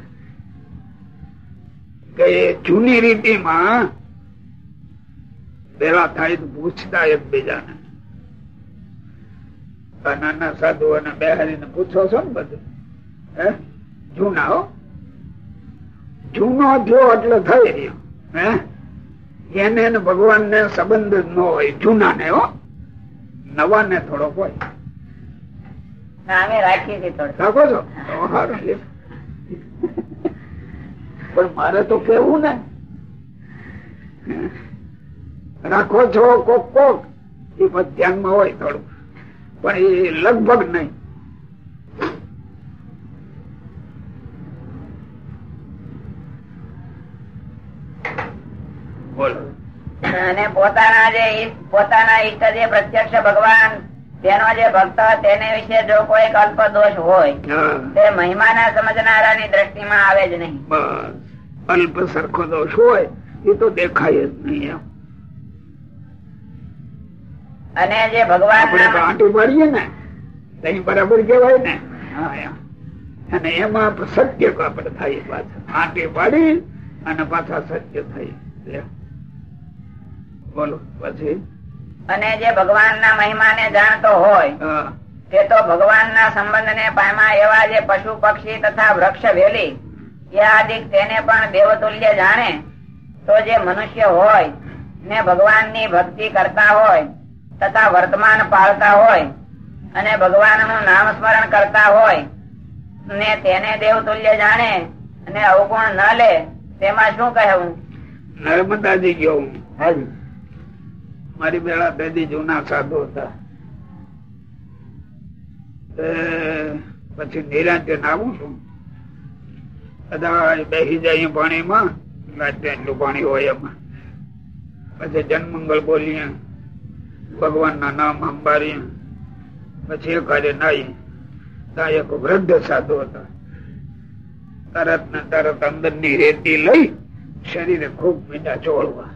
કે જૂની રીતિમાં પેલા થાય તો પૂછતા એકબીજાને. નાના બેહારી ને પૂછો છો ને બધું? હે? જૂના, હો. જૂનો થયો એટલે થઈ રહ્યો. હે? એને ભગવાન ને સંબંધ ન હોય જૂના ને હો નવા ને થોડોક હોય. પણ મારે તો કેવું ને? રાખો છો કોક કોક. એ ધ્યાનમાં હોય થોડું. પણ એ લગભગ નહીં બોલો અને પોતાના જે પોતાના ઈષ્ટ જે પ્રત્યક્ષ ભગવાન તેનો જે ભક્ત તેને વિશે જો કોઈ કલ્પ દોષ હોય તે મહિમા ના સમજનારા ની દ્રષ્ટિ માં આવે જ નહીં. અલ્પ સરખો દોષ હોય એ તો દેખાય જ નહીં અને જે આપણે ભગવાન આંટી પાડીએ ને તઈ બરાબર કેવાય ને. હા, એમ. અને એમાં સત્ય આપણે થાય પાછા. આંટી પાડી અને પાછા સત્ય થઈ લે. બોલો પછી? અને જે મહિમા ને જાણતો હોય તે તો ભગવાન ના સંબંધ ને પામા એવા જે પશુ પક્ષી તથા વૃક્ષ વેલી એ આદિક તેને પણ દેવતુલ્ય જાણે. તો જે મનુષ્ય હોય ને ભગવાનની ભક્તિ કરતા હોય તથા વર્તમાન પાળતા હોય અને ભગવાનનું નામ સ્મરણ કરતા હોય ને તેને દેવતુલ્ય જાણે અને અવગુણ ન લે તેમાં શું કહેવું? નર્મદાજી ગયો હાજી. મારી બેડા બેદી જૂના સાધુ હતા. પછી નિરાંતે નાવું છું. બધા બેસી જાય પાણીમાં એટલું પાણી હોય એમાં. પછી જન્મંગલ બોલીએ ભગવાન ના નામ અંબારીએ. પછી એક હારે નાઈ ત્યાં એક વૃદ્ધ સાધુ હતા. તરત ને તરત અંદરની રેતી લઈ શરીરે ખૂબ મીઠા ચોળવા.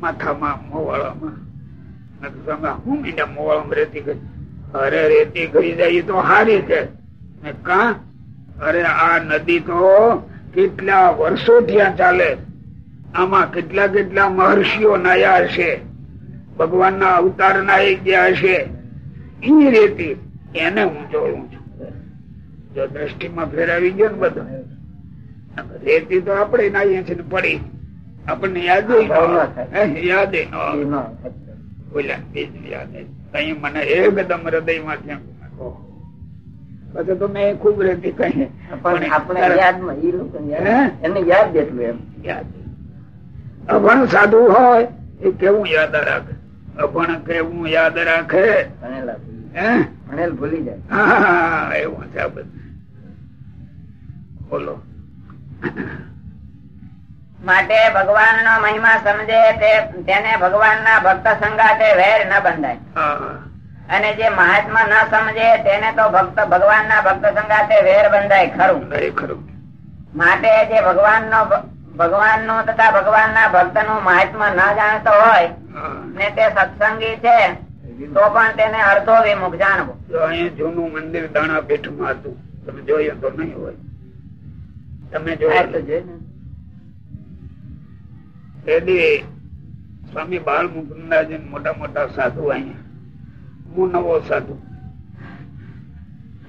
માથામાં મોવાળામાં. હું કીધું, "તમે શું મીંડા મોવાળામાં રેતી ગઈ? અરે રેતી ગઈ જાય તો હારી છે. કા? અરે આ નદી તો કેટલા વર્ષો ત્યાં ચાલે. આમાં કેટલા કેટલા મહર્ષિઓ નાયા હશે. ભગવાન ના અવતાર ના ગયા હશે. એ રેતી એને હું જોડું છું. જો દ્રષ્ટિમાં ફેરાવી ગયો ને બધું. રેતી તો આપણે નાઈએ છીએ પડી. આપણને યાદ યાદ. બોલ્યા યાદ. કઈ મને એકદમ હૃદયમાંથી પછી તો મેં ખૂબ રહેતી કહી પણ આપણે યાદમાં? એને યાદ જેટલું એમ. યાદ. અભણ સાધુ હોય એ કેવું યાદ રાખે? અભણ કેવું યાદ રાખે? ભણેલા ભૂલી હે? ભણેલ ભૂલી જાય. હા એવું છે બધું. બોલો. માટે ભગવાન નો મહિમા સમજે તેને ભગવાન ના ભક્ત સંગાતે વેર ન બંધાય. અને જે મહાત્મા ન સમજે તેને તો ભક્ત ભગવાન ના ભક્ત સંગાતે વેર બંધાય ખરું. ખરું. માટે જે ભગવાન નો ભગવાનનું તથા ભગવાન ના ભક્તનું મહાત્મા ન જાણતો હોય ને તે સત્સંગી છે તો પણ તેને અર્ધો વિમુખ જાણવો. જૂનું મંદિર દાણા પીઠમાં હતું. તમે જોયું તો નહીં હોય. તમે જોયું તેથી સ્વામી બાળ મુકુંદાજી મોટા મોટા સાધુ અહીંયા, હું નવો સાધુ.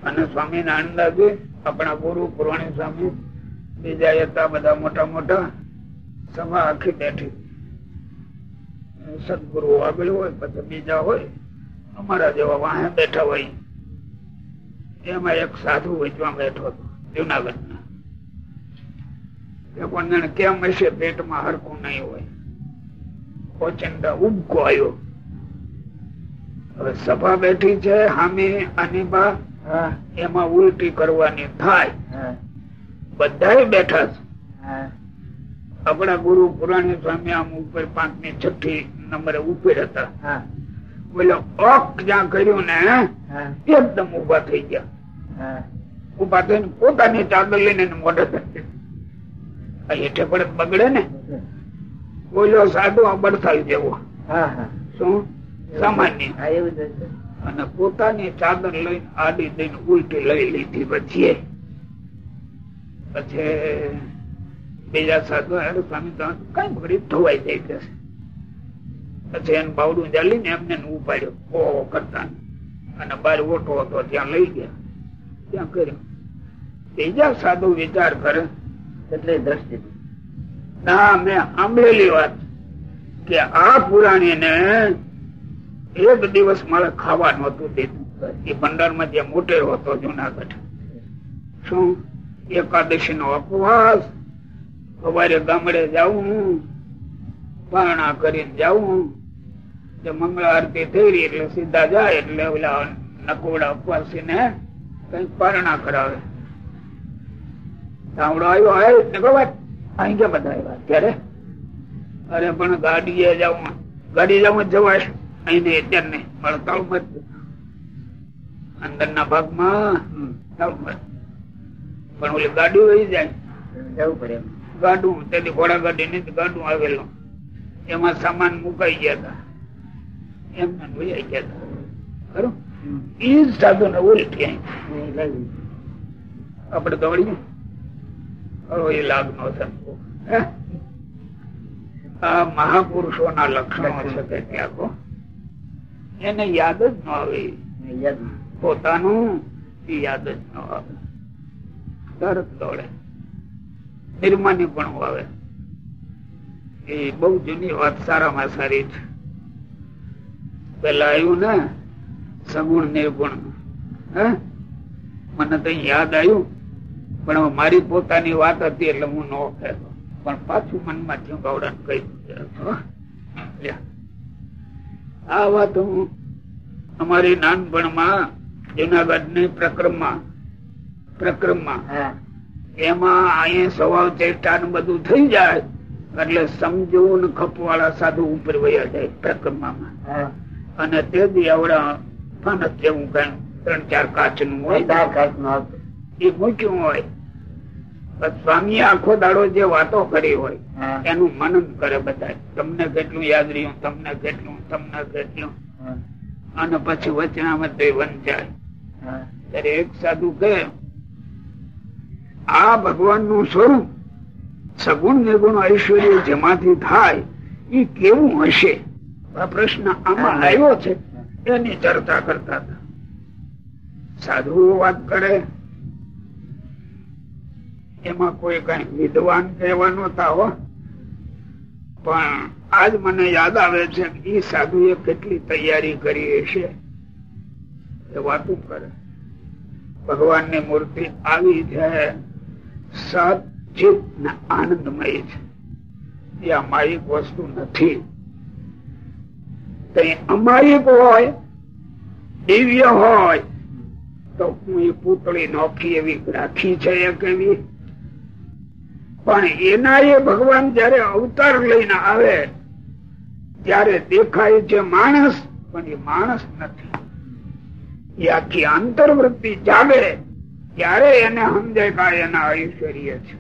અને સ્વામી નાનંદાજી આપણા ગુરુ પુરાણી સ્વામી, બીજા હતા બધા મોટા મોટા સભા આખી બેઠી. સદગુરુ આગળ હોય, પછી બીજા હોય, અમારા જેવા વાહે બેઠા હોય. એમાં એક સાધુ વેચવા બેઠો હતો જુનાગઢ પણ કેમ હશે પેટમાં હરખું નહીં હોય? ઓચંડા ઉબકો આવ્યો. હવે સભા બેઠી છે હામે આની બા એમાં ઉલટી કરવાની થાય. બધા બેઠા છે. આપણા ગુરુ પુરાણી સ્વામી આમ ઉપર પાંચની છઠ્ઠી નંબરે ઉપર હતા. બોલો ઓક જ્યાં કર્યું ને એકદમ ઊભા થઈ ગયા. ઊભા થઈને પોતાની ચાદર લઈને મોઢે હેઠે પડે બગડે ને બોલ્યો સાધુ આ બળથાલ જેવો. શું? સામાન્ય. અને પોતાની ચાદર લઈને આડી દઈને ઉલટી લઈ લીધી. પછી પછી બીજા સાધુ સ્વામી કઈ બગડી ધોવાઈ જાય છે. પછી એને બાવડું જાલીને એમને એને ઉપાડ્યો ઓ કરતા અને બાર ઓટો હતો ત્યાં લઈ ગયા. ત્યાં કર્યો. બીજા સાધુ વિચાર કરે એટલે દ્રષ્ટિ. ના, મેં સાંભળેલી વાત કે આ પુરાણી ને એક દિવસ મારે ખાવા નતું દીધું એ ભંડારમાં જે મોટેરો હતો જુનાગઢ. શું? એકાદશી નો ઉપવાસ. સવારે ગામડે જાઉં, પારણા કરીને જાઉં. જે મંગળા આરતી થઈ રહી એટલે સીધા જાય એટલે ઓલા નકોડા ઉપવાસી ને કંઈક પારણા કરાવે. તાવડો આવ્યો આવ્યો નીકળો ભાઈ? અહીં ગયા બધા આવ્યા? ત્યારે અરે પણ ગાડીએ જાઉં ગાડી જાઉં જ જવાય. અહીં અત્યારે નહીં. મળતાળ મત અંદર ના ભાગમાં તાળું મત. પણ ઓલી ગાડી વહી જાય. જવું પડે. ગાડું તેથી ઘોડા ગાડી નહીં ગાડું આવેલું. એમાં સામાન મુકાઈ ગયા હતા. એમને વહી ગયા હતા. ખરું? એ જ સાધુ ને ઉલટી. આપડે દોડીએ એ લાભ નો થતો આ મહાપુરુષો ના લક્ષણો છે કેટલાક. એને યાદ જ ન આવે. પોતાનું એ યાદ જ ન આવે. તરત દોડે. નિર્માની પણ આવે એ બહુ જૂની વાત સારામાં સારી છે. પેલા આવ્યું ને સગુણ નિર્ગુણ. હે? મને તો યાદ આવ્યું. પણ મારી પોતાની વાત હતી એટલે હું ન કહેતો. પણ પાછું મનમાં થયું ગૌડા કહી. આ વાત હું અમારી નાનપણમાં જુનાગઢની પ્રક્રમમાં પ્રક્રમમાં એમાં અહીંયા સ્વભાવ ચેષ્ટા બધું થઈ જાય એટલે સમજવું ને ખપવાળા સાધુ ઉપર વયા જાય પ્રક્રમામાં. હા. અને તે દી આવડા ફાનસ જેવું કઈ ત્રણ ચાર કાચનું હોય કાચનું. એ મૂક્યું હોય સ્વામી આખો દાડો જે વાતો કરી હોય એનું મનન કરે બધા. તમને કેટલું યાદ રહ્યું તમને કેટલું તમને કેટલું. અને પછી વચનામત વંચાય. હા. ત્યારે એક સાધુ કહે આ ભગવાનનું સ્વરૂપ સગુણ નિર્ગુણ ઐશ્વર્ય જેમાંથી થાય એ કેવું હશે? આ પ્રશ્ન આમાં આવ્યો છે. એની ચર્ચા કરતા હતા. સાધુઓ વાત કરે એમાં કોઈ કઈ વિદ્વાન કહેવા નતા હો. પણ આજ મને યાદ આવે છે કે એ કેટલી તૈયારી કરી હશે. એ વાતું કરે. ભગવાનની મૂર્તિ આવી છે સત ચિત ને આનંદમય છે. એ અમાયિક વસ્તુ નથી. કઈ અમાયિક હોય, દિવ્ય હોય, તો હું એ પૂતળી નોખી એવી રાખી છે એક એવી. પણ એના એ ભગવાન જયારે અવતાર લઈને આવે, ત્યારે દેખાય છે માણસ, પણ એ માણસ નથી. એ આખી આંતરવૃત્તિ જાગે, ત્યારે એને સમજાય કા એના ઐશ્વર્ય છે.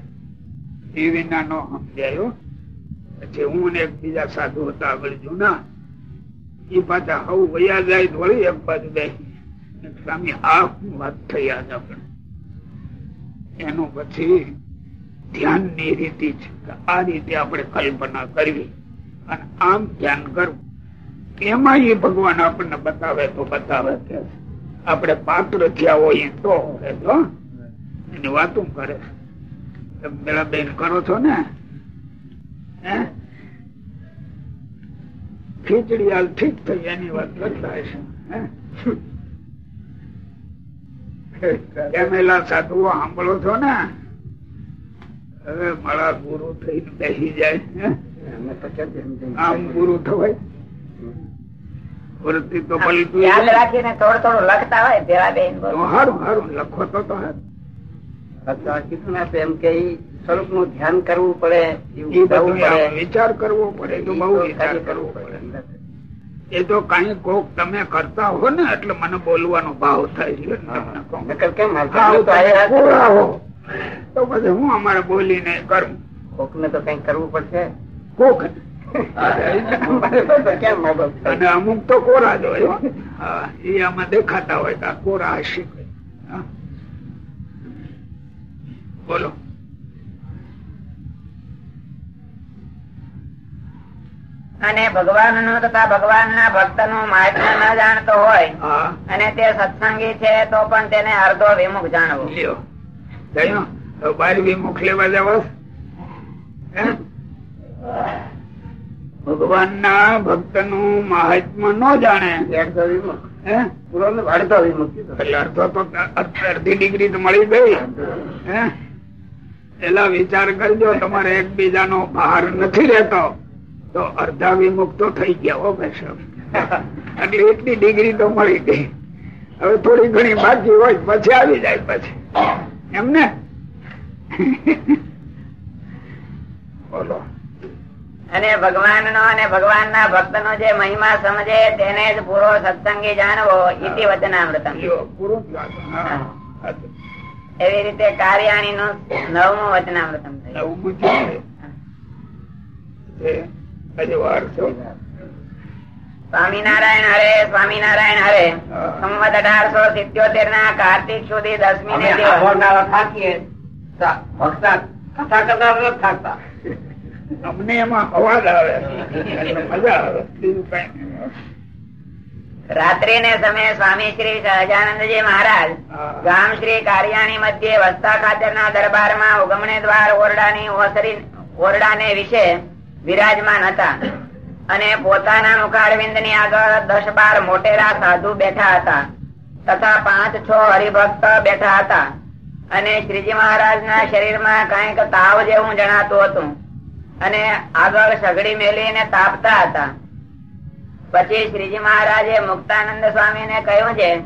એ વિના નો સમજાયો પછી હું ને એક બીજા સાધુ હતા, આગળ જૂના એ પાછા હવ વયા જાય, વળી એક બાજુ બેસી સ્વામી, આ વાત થઈ આજે આપણે. એનું પછી ધ્યાનની રીતિ છે આ રીતે આપણે કલ્પના કરવી અને આમ ધ્યાન કરવું. એમાં એ ભગવાન આપણને બતાવે તો બતાવે કે આપણે પાત્ર થયા હોય તો એની વાતું કરે. પેલા બેન કરો છો ને? ખીચડી હાલ ઠીક થઈ એની વાત કરતા હશે સાધુઓ સાંભળો છો ને? હવે મારા ગુરુ થઈને બેસી જાય. આમ ગુરુ થવાય. વૃત્તિ તો પલટું યાદ રાખીને થોડું થોડું લખતા હોય પેલા બેન હારું હારું લખો તો તો હારું. કીધું ને એમ કે સ્વરૂપનું ધ્યાન કરવું પડે વિચાર કરવો પડે તો બહુ વિચાર કરવો પડે. એ તો કઈ કોક તમે કરતા હો ને એટલે મને બોલવાનો ભાવ થાય છે. તો પછી હું અમારે બોલીને કરું? કોકને તો કઈ કરવું પડશે? કોક? અને અમુક તો કોરા જ હોય એ આમાં દેખાતા હોય કોરા હશે બોલો. અને ભગવાનનું તથા ભગવાન ના ભક્તનું મહાત્મા ના જાણતો હોય અને તે સત્સંગી છે તો પણ તેને અર્ધો વિમુખ જાણવો. હવે બાર વિમુખ લેવા જવા? ભગવાન ના ભક્તનું મહાત્મા ન જાણે. અડધો ડિગ્રી તો મળી ગઈ. એલા વિચાર કરજો, તમારે એકબીજાનો બહાર નથી રહેતો. તો અડધા વિમુખ તો થઈ ગયા હો ભાઈ સાહેબ. એટલે એટલી ડિગ્રી તો મળી ગઈ. હવે થોડી ઘણી બાકી હોય, પછી આવી જાય પછી. એમને? બોલો. અને ભગવાન નો અને ભગવાન ના ભક્ત નો જે મહિમા સમજે તેને જ પૂરો સત્સંગી જાણવો ઇતિ વચનામૃતમ. એવી રીતે કાર્યાણી નું નવમું વચનામૃતમ થયું. નવમું છે. વાર છે. સ્વામિનારાયણ હરે સ્વામિનારાયણ હરે. સંવત અઢારસો સિત્યોતેર ના કાર્તિક સુધી દસમી ને દિવસ. કથા કરતા થાકતા. અમને એમાં અવાજ આવે. મજા આવે. બીજું રાત્રિ ને સમયે સ્વામી શ્રી સહજાનંદજી મહારાજ. ગામ શ્રી કાર્યાણી મધ્યે વસ્તા ખાતર ના દરબારમાં ઉગમણે દ્વાર ઓરડાની ઓસરી ઓરડાને વિશે વિરાજમાન હતા. અને પોતાના મુખારવિંદની આગળ દસ બાર મોટેરા સાધુ બેઠા હતા. તથા પાંચ, છ હરિભક્ત બેઠા હતા. અને શ્રીજી મહારાજ ના શરીરમાં કંઈક તાવ જેવું જણાતું હતું. અને આગળ સગડી મેલીને તાપતા હતા. પછી શ્રીજી મહારાજે મુક્તાનંદ સ્વામી ને કહ્યું છે,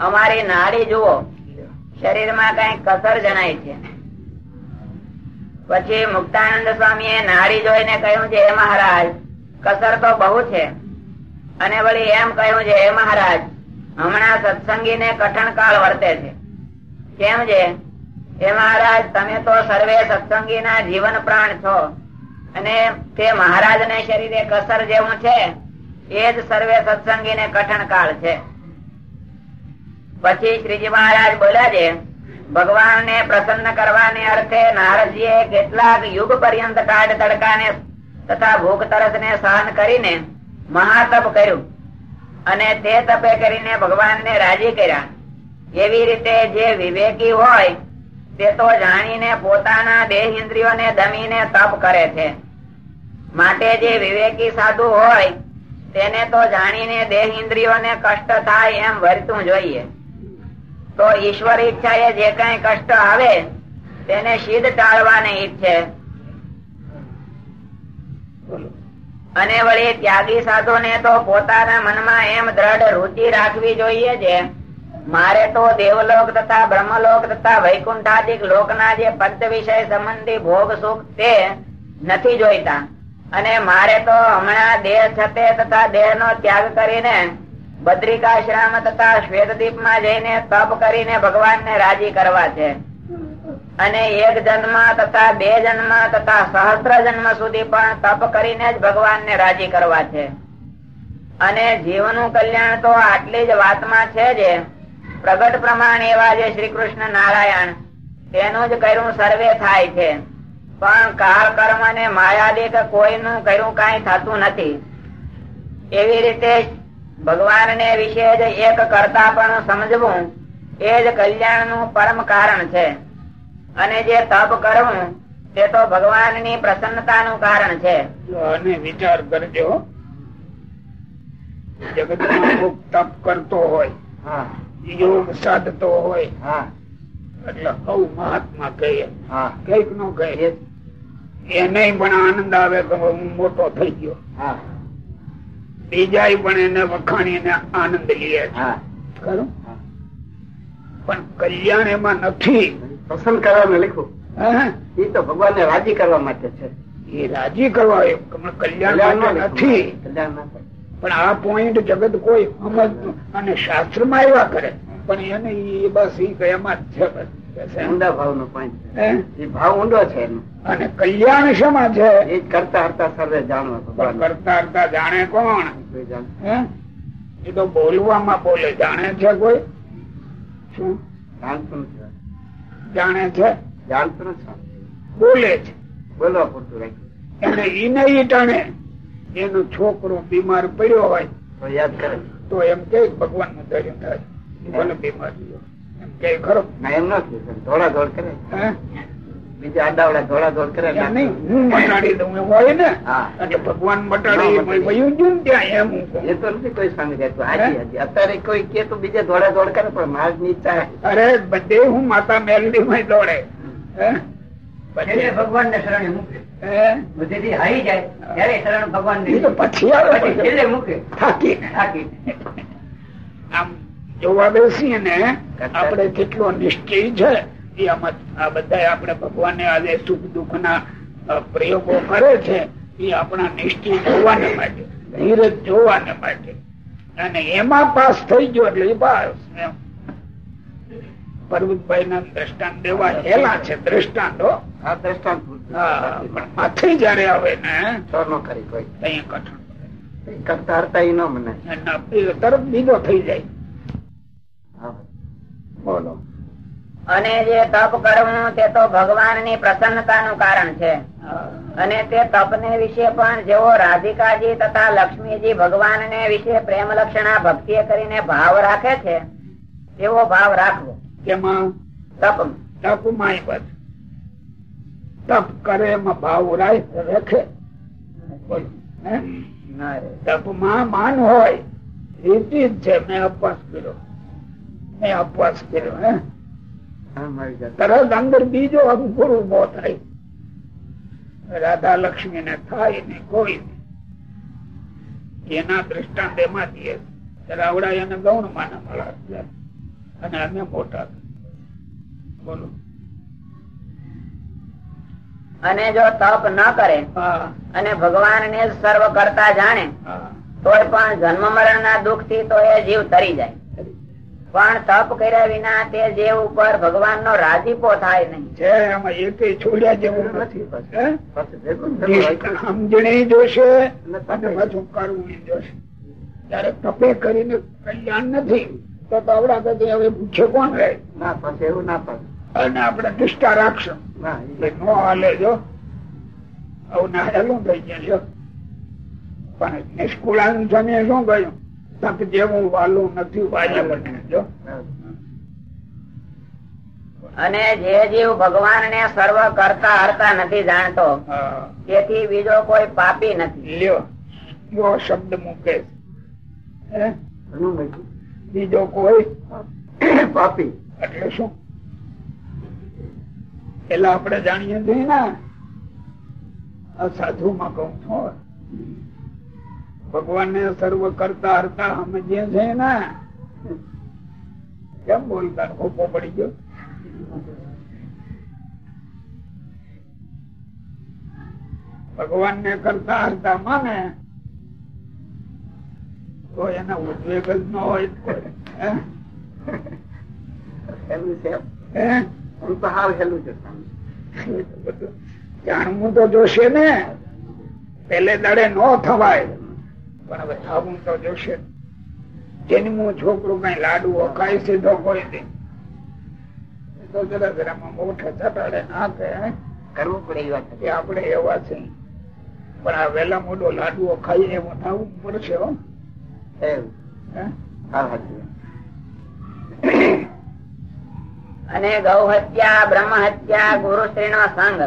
અમારી નાડી જુઓ, શરીરમાં કઈ કસર જણાય છે. પછી મુક્તાનંદ સ્વામી એ નાડી જોઈને કહ્યું છે, હે મહારાજ કસર તો બહુ છે. અને વળી એમ કહ્યું છે, હે મહારાજ, હમણાં સત્સંગી ને કઠણ કાળ વર્તે છે. કેમ છે? હે મહારાજ, તમે તો સર્વે સત્સંગી ના જીવન પ્રાણ છો. અને તે મહારાજ ને શરીરે કસર જેવું છે, એ જ સર્વે સત્સંગી ને કઠણ કાળ છે. પછી શ્રીજી મહારાજ બોલ્યા છે ભગવાન ને પ્રસન્ન કરવાને અર્થે નારદજી કેટલાક યુગ પર્યંત ટાઢ તડકાને તથા ભૂખ તરસ ને સહન કરીને મહાતપ કર્યું. અને તે તપે કરીને ભગવાન ને રાજી કર્યા. એવી રીતે જે વિવેકી હોય, તે તો જાણીને પોતાના દેહ ઇન્દ્રિયોને દમીને તપ કરે છે. માટે જે વિવેકી સાધુ હોય, તેને તો જાણીને દેહ ઇન્દ્રિયોને કષ્ટ થાય એમ વર્તું જોઈએ. તો ઈશ્વર ઈચ્છા એ જે કઈ કષ્ટ આવે, તેને સિદ્ધ ટાળવાને ઈચ્છે. અને વળી ત્યાગી સાધુ ને તો પોતાના મનમાં એમ દ્રઢ રુચિ રાખવી જોઈએ છે મારે તો દેવલોક તથા બ્રહ્મલોક તથા વૈકુંઠાદિક લોકના જે પંચ વિષય સંબંધી ભોગ સુખ તે નથી જોઈતા. અને મારે તો હમણાં દેહ છતે તથા દેહ નો ત્યાગ કરીને બદ્રિકાશ્રમ તથા શ્વેતદીપમાં જઈને તપ કરીને ભગવાન ને રાજી કરવા છે. અને એક જન્મ તથા બે જન્મ તથા સહસ્ત્ર જન્મ સુધી પણ તપ કરીને જ ભગવાન ને રાજી કરવા છે. અને જીવનું કલ્યાણ તો આટલી જ વાતમાં છે જે પ્રગટ પ્રમાણ એવા જે શ્રી કૃષ્ણ નારાયણ તેનું જ કર્યું સર્વે થાય છે. પણ કાળ કર્મ ને માયાદિક કોઈનું કર્યું કઈ થતું નથી. એવી રીતે ભગવાન ને વિશે જ એક કરતા પણ સમજવું એ જ કલ્યાણનું પરમ કારણ છે. અને જે તપ કરવું તે તો ભગવાનની પ્રસન્નતા નું કારણ છે. અને વિચાર કરજો જગતમાં કોક તપ કરતો હોય યોગ સાધતો હોય એટલે સૌ મહાત્મા કહીએ કંઈક નો કહીએ એને પણ આનંદ આવે કે હું મોટો થઈ ગયો. હા. બીજા પણ એને વખાણીને આનંદ લે છે. ખરું? હા. પણ કલ્યાણ એમાં નથી. પસંદ કરવાનું લખ્યું? એ તો ભગવાન ને રાજી કરવા માટે છે. એ રાજી કરવા કલ્યાણ નથી. પણ આ પોઈન્ટ જગત કોઈ સમજ અને શાસ્ત્રમાં એવા કરે. પણ એને એ બસ એ કયામાં જ છે બસ. ઊંડા ભાવ નો પોઈન્ટ? એ ભાવ ઊંડો છે એનો. અને કલ્યાણ શેમાં છે? એ કરતા હરતા સર્વે જાણવા કરતા હરતા જાણે કોણ? હે? એ તો બોલવામાં બોલે. જાણે છે કોઈ? શું? જાણે છે? જાણતું બોલે છે. બોલવા પૂરતું રાખ્યું. એને ઈને ઈ ટાણે એનો છોકરો બીમાર પડ્યો હોય તો યાદ કરે. તો એમ કે ભગવાનનું ધૈર્ય થાય ભલે બીમાર એમ કે ખરો. ના એમ નથી ધોળા ધોળ કરે. હે? બીજા આડાવડા ધોળા ધોળ કરે નહીં હું મટાડી દઉં એવું હોય ને. અને ભગવાન મટાડી વયું ગયું ને ત્યાં એમ એ તો નથી કોઈ સામે કહેતું. હાજી હાજી. અત્યારે કોઈ કે તો બીજા ધોળા ધોળ કરે પણ મારની ઈચ્છા અરે બધે હું માતા મેલડી માં દોડે ભગવાન ને શરણે મૂકે. હે? હારી જાય ત્યારે શરણ ભગવાન એ પછી આવે પછી છેલ્લે મૂકે. થાકી. થાકી. આમ જોવા બેસીએ ને આપડે કેટલો નિશ્ચય છે. એ આ બધા આપણે ભગવાન આજે સુખ દુઃખ ના પ્રયોગો કરે છે એ આપણા નિશ્ચય જોવાને માટે ધીરજ જોવાને માટે. અને એમાં પાસ થઈ ગયો એટલે પાસ એમ. પર્વતભાઈ ના દ્રષ્ટાંત દેવા હેલા છે દ્રષ્ટાંતો આ દ્રષ્ટાંત પણ માથે જયારે આવે ને તો ન કરી કોઈ. અહીંયા કઠણ. કરતા હરતા ન મને. તરત બીજો થઈ જાય. બોલો. અને જે તપ કરવું તે તો ભગવાનની પ્રસન્નતા નું કારણ છે. અને તે તપને વિશે પણ જેવો રાધિકાજી તથા લક્ષ્મીજી ભગવાન ને વિશે પ્રેમ લક્ષણા ભક્તિ કરીને ભાવ રાખે છે એવો ભાવ રાખવો. તેમાં તપ તપમાં તપ કરે એમાં ભાવ રાખે. તપમાં તપમાં માન હોય રીતિ જ છે. મેં અપવાસ કર્યો. મેં અપવાસ કર્યો હે. તરત અંદર બીજો અંકુર ઊભો થાય રાધા લક્ષ્મી ને થાય ને કોઈ. એના દ્રષ્ટાંત એમાંથી રાવડા એને ગૌણ માને મળે અને અમે મોટા બોલો. અને જો તપ ન કરે હા. અને ભગવાન ને સર્વ કરતા જાણે તો તોય પણ જન્મ મરણ ના દુઃખથી તો એ જીવ તરી જાય. પણ તપ કર્યા વિના તે જે ઉપર ભગવાન નો રાજીપો થાય નહીં. છે એમાં એક છોડ્યા જેવું નથી. સમજણી જોશે અને પાછું કરવું જોશે. ત્યારે તપે કરીને કલ્યાણ નથી તો આવડા કદી હવે પૂછે કોણ રહે? ના પછી એવું ના પાસે અને આપણે નિષ્ઠા રાખશું ના હાલે જો. આવું ના હેલું થઈ જશે પણ નિષ્કુળાન સમયે શું કહ્યું? તપ જેવું વાલું નથી જો. અને જે જીવ ભગવાન ને સર્વ કરતા હરતા નથી જાણતો તેથી બીજો કોઈ પાપી નથી. લ્યો યો શબ્દ મૂકે. બીજો કોઈ પાપી. એટલે શું? પેલા આપણે જાણીએ છીએ ને? આ સાધુ માં કઉ છું ભગવાન ને સર્વ કરતા હરતા સમજીએ છે ને. કેમ બોલતા? ખોખો પડી ગયો. ભગવાન ને કરતા હરતા માને. તો એના ઉદ્વેગ જ ન હોય હે? હેલું છે હે? તો હાલ હેલું છે. જાણવું તો જોશે ને. પેલે દાડે ન થવાય. પણ હવે થવું તો જોશે. જન્મું છોકરું કઈ લાડુ ખાય સીધો કોઈ દે તો જરા જરામાં મોઠા ચટાડે ના કે કરવું પડે એ વાત કે આપણે એવા છે. પણ આ વેલા મોડો લાડુઓ ખાઈ એવો થવું પડશે હો. અને ગૌ હત્યા બ્રહ્મ હત્યા ગુરુશ્રી નો સંઘ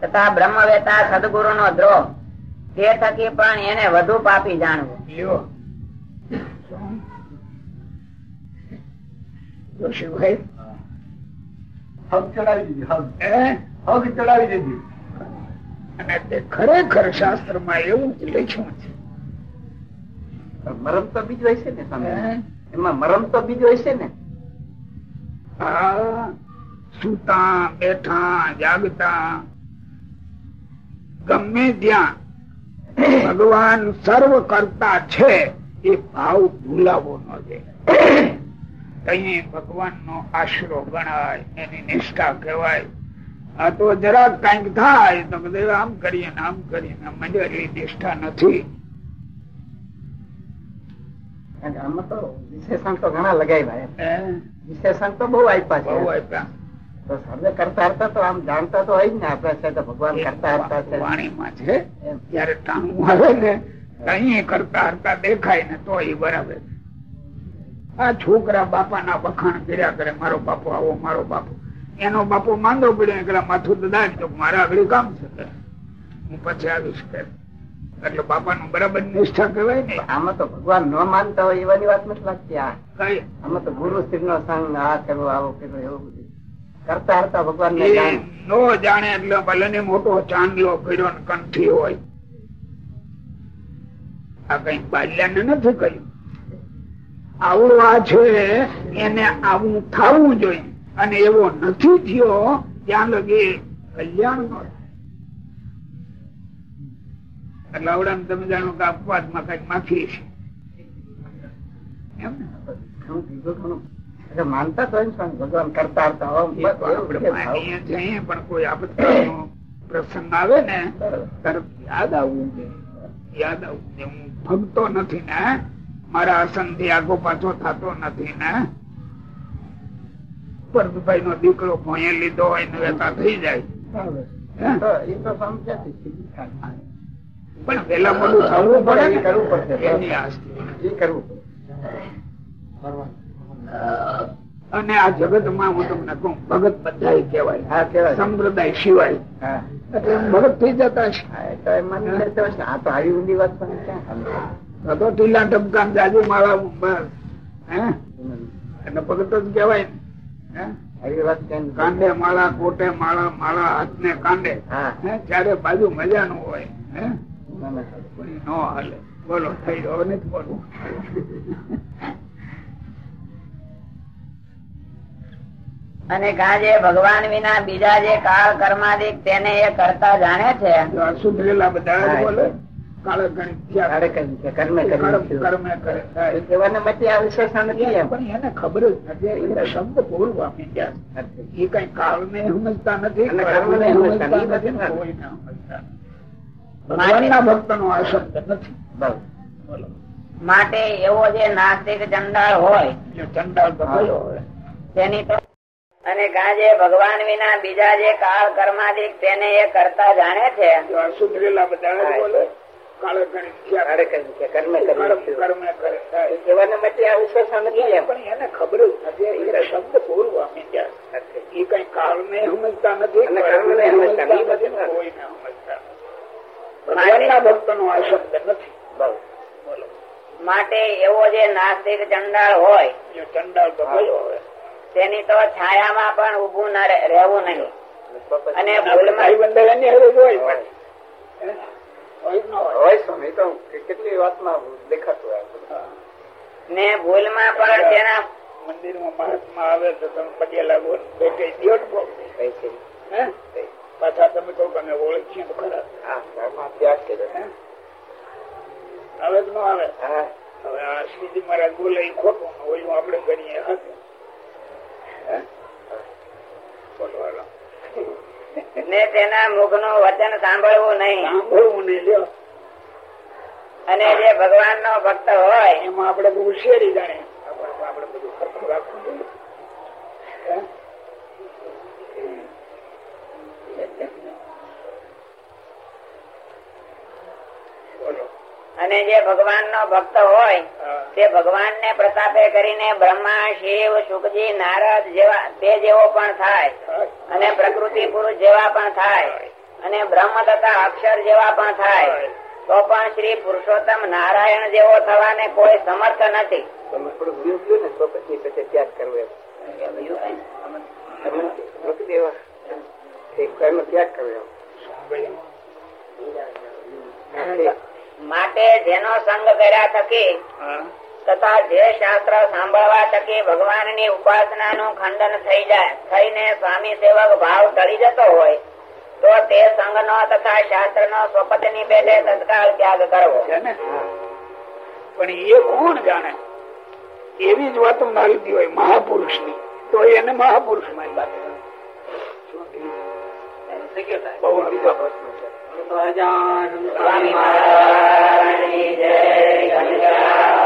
તથા બ્રહ્મવેતા સદગુરુ નો દ્રોહ. તે થકી પણ એને વધુ પાપી જાણવું. જોશીભાઈ હગ ચડાવી દીધી હગ. હે? ચડાવી દીધી. અને તે ખરેખર શાસ્ત્રમાં એવું જ લખ્યું છે. મરમ તો બીજ હોય છે ને તમે એમાં મરમ તો બીજ હોય છે ને. આ સુતા બેઠા જાગતા ગમે ત્યાં ભગવાન સર્વ કરતા છે એ ભાવ ભૂલાવો ન અહીં ભગવાન નો આશરો ગણાય એની નિષ્ઠા કહેવાય. આ તો જરાક કંઈક થાય તો બધે આમ કરીએ ને આમ કરીએ ને મંડળી નિષ્ઠા નથી. આમાં તો વિશેષણ તો ઘણા લગાવ્યા વિશેષણ તો બહુ આપ્યા બહુ છે આપ્યા. તો સર્વે કરતા હતા તો આમ જાણતા તો હોય જ ને આપડે છે તો ભગવાન કરતા હતા છે. વાણીમાં છે. જયારે ટાણું આવે ને કઈ કરતા હરતા દેખાય ને તો એ બરાબર. આ છોકરા બાપા ના વખાણ કર્યા કરે મારો બાપો આવો મારો બાપો. એનો બાપો માંદો પડ્યો એટલે માથું દદાજ તો મારા આગળ કામ છે. હું પછી આવીશ કે એટલે બાપા નું બરાબર નિષ્ઠા કહેવાય ને. આમાં તો ભગવાન ન માનતા હોય એવાની વાત નથી લાગતી આ. કઈ? આમાં તો ગુરુ શ્રી નો સંગ આ કરવો આવો કરવો એવું કરતા કરતા ભગવાન ને જાણ એટલે ભલે મોટો ચાંદલો કર્યો કંઠી હોય. આ કઈ બાલ્યાને નથી કહ્યું આવું આ છે એને આવું થવું જોઈએ. અને એવો નથી થયો ત્યાં લગી કલ્યાણ નો એટલે આવડાને તમે જાણો કે અપવાદમાં કંઈક માખી છે. એમ ને? માનતા તો ભગવાન કરતા પણ કોઈ આપત્તિનો પ્રસંગ આવે ને તરફ યાદ આવવું જોઈએ. યાદ આવવું જોઈએ. હું ભગતો નથી ને મારા આસનથી આગો પાછો થતો નથી ને. પરદભાઈ નો દીકરો ભોંયે લીધો હોય ને વેતા થઈ જાય? પણ પેલા બધું થવું પડે કરવું પડશે. એની આસ્તી એ કરવું પડે અને આ જગતમાં હું તમને કહું ભગત બધા કેવાય સંપ્રદાય સિવાય હા. એટલે ભગત થઈ જતા હા, એ તો ટીલા ટપકા જાજુ માળા એટલે ભગત જ કેવાય ને. કાંડે માળા કોટે માળા માળા હાથ ને કાંડે. હા. હે? મજા બાજુ મજાનું હોય. હે? ના, ના. નો હાલે. બોલો થઈ ગયો. હવે નથી બોલવું. અને કાજે ભગવાન વિના બીજા જે કાળ કર્માદિક તેને એ કરતા જાણે છે. સુધરેલા બધા બોલે માટે એવો જે નાસ્તિક ચંડાળ હોય ચંડાળ તો તેની તો અને ગાજે ભગવાન વિના બીજા જે કાળ કર્માદિક તેને એ કરતા જાણે છે. સુધરેલા બધા બોલે માટે એવો જે નાસ્તિક ચંડાળ હોય ચંડાળ તો તેની તો છાયામાં પણ ઉભું ના રહેવું નહીં. અને ન ભૂલમાં પણ તેના મંદિરમાં મહાત્મા આવે તો તમે પગે લાગો હે? પાછા તમે કહો કે અમે ઓળખીએ તો ખરા. હે? આવે તો ન આવે? હવે આ શ્રીજી મહારાજ બોલે એ ખોટું ઓલું આપણે કરીએ. હાચું. ને તેના મુખનું વચન સાંભળવું નહીં. સાંભળવું નહીં લ્યો. અને જે ભગવાન નો ભક્ત હોય એમાં આપડે બહુ શેરી જાણે આપણે બધું ખર્ચ રાખવું જોઈએ. હે? બોલો અને જે ભગવાન નો ભક્ત હોય તે ભગવાન ને પ્રતાપે કરીને બ્રહ્મા શિવ સુખજી નારદ જેવા તે જેવો પણ થાય. અને પ્રકૃતિ પુરુષ જેવા પણ થાય. અને બ્રહ્મ તથા અક્ષર જેવા પણ થાય. તો પણ શ્રી પુરુષોત્તમ નારાયણ જેવો થવાને કોઈ સમર્થ નથી. ત્યાગ કરવો એમ. ત્યાગ કરવો. માટે જેનો સંગ કર્યા થકી તથા જે શાસ્ત્ર સાંભળવા થકી ભગવાનની ઉપાસના નું ખંડન થઈ જાય થઈને સ્વામી સેવક ભાવ ટળી જતો હોય તો તે સંગ નો તથા શાસ્ત્ર નો સ્વપતની પેટે તત્કાલ ત્યાગ કરવો. પણ એ કોણ જાણે? એવી જ વાતો માલતી હોય મહાપુરુષની તો એને મહાપુરુષ મારી વાત બહુ ભજન સ્વામી મહારાજ જય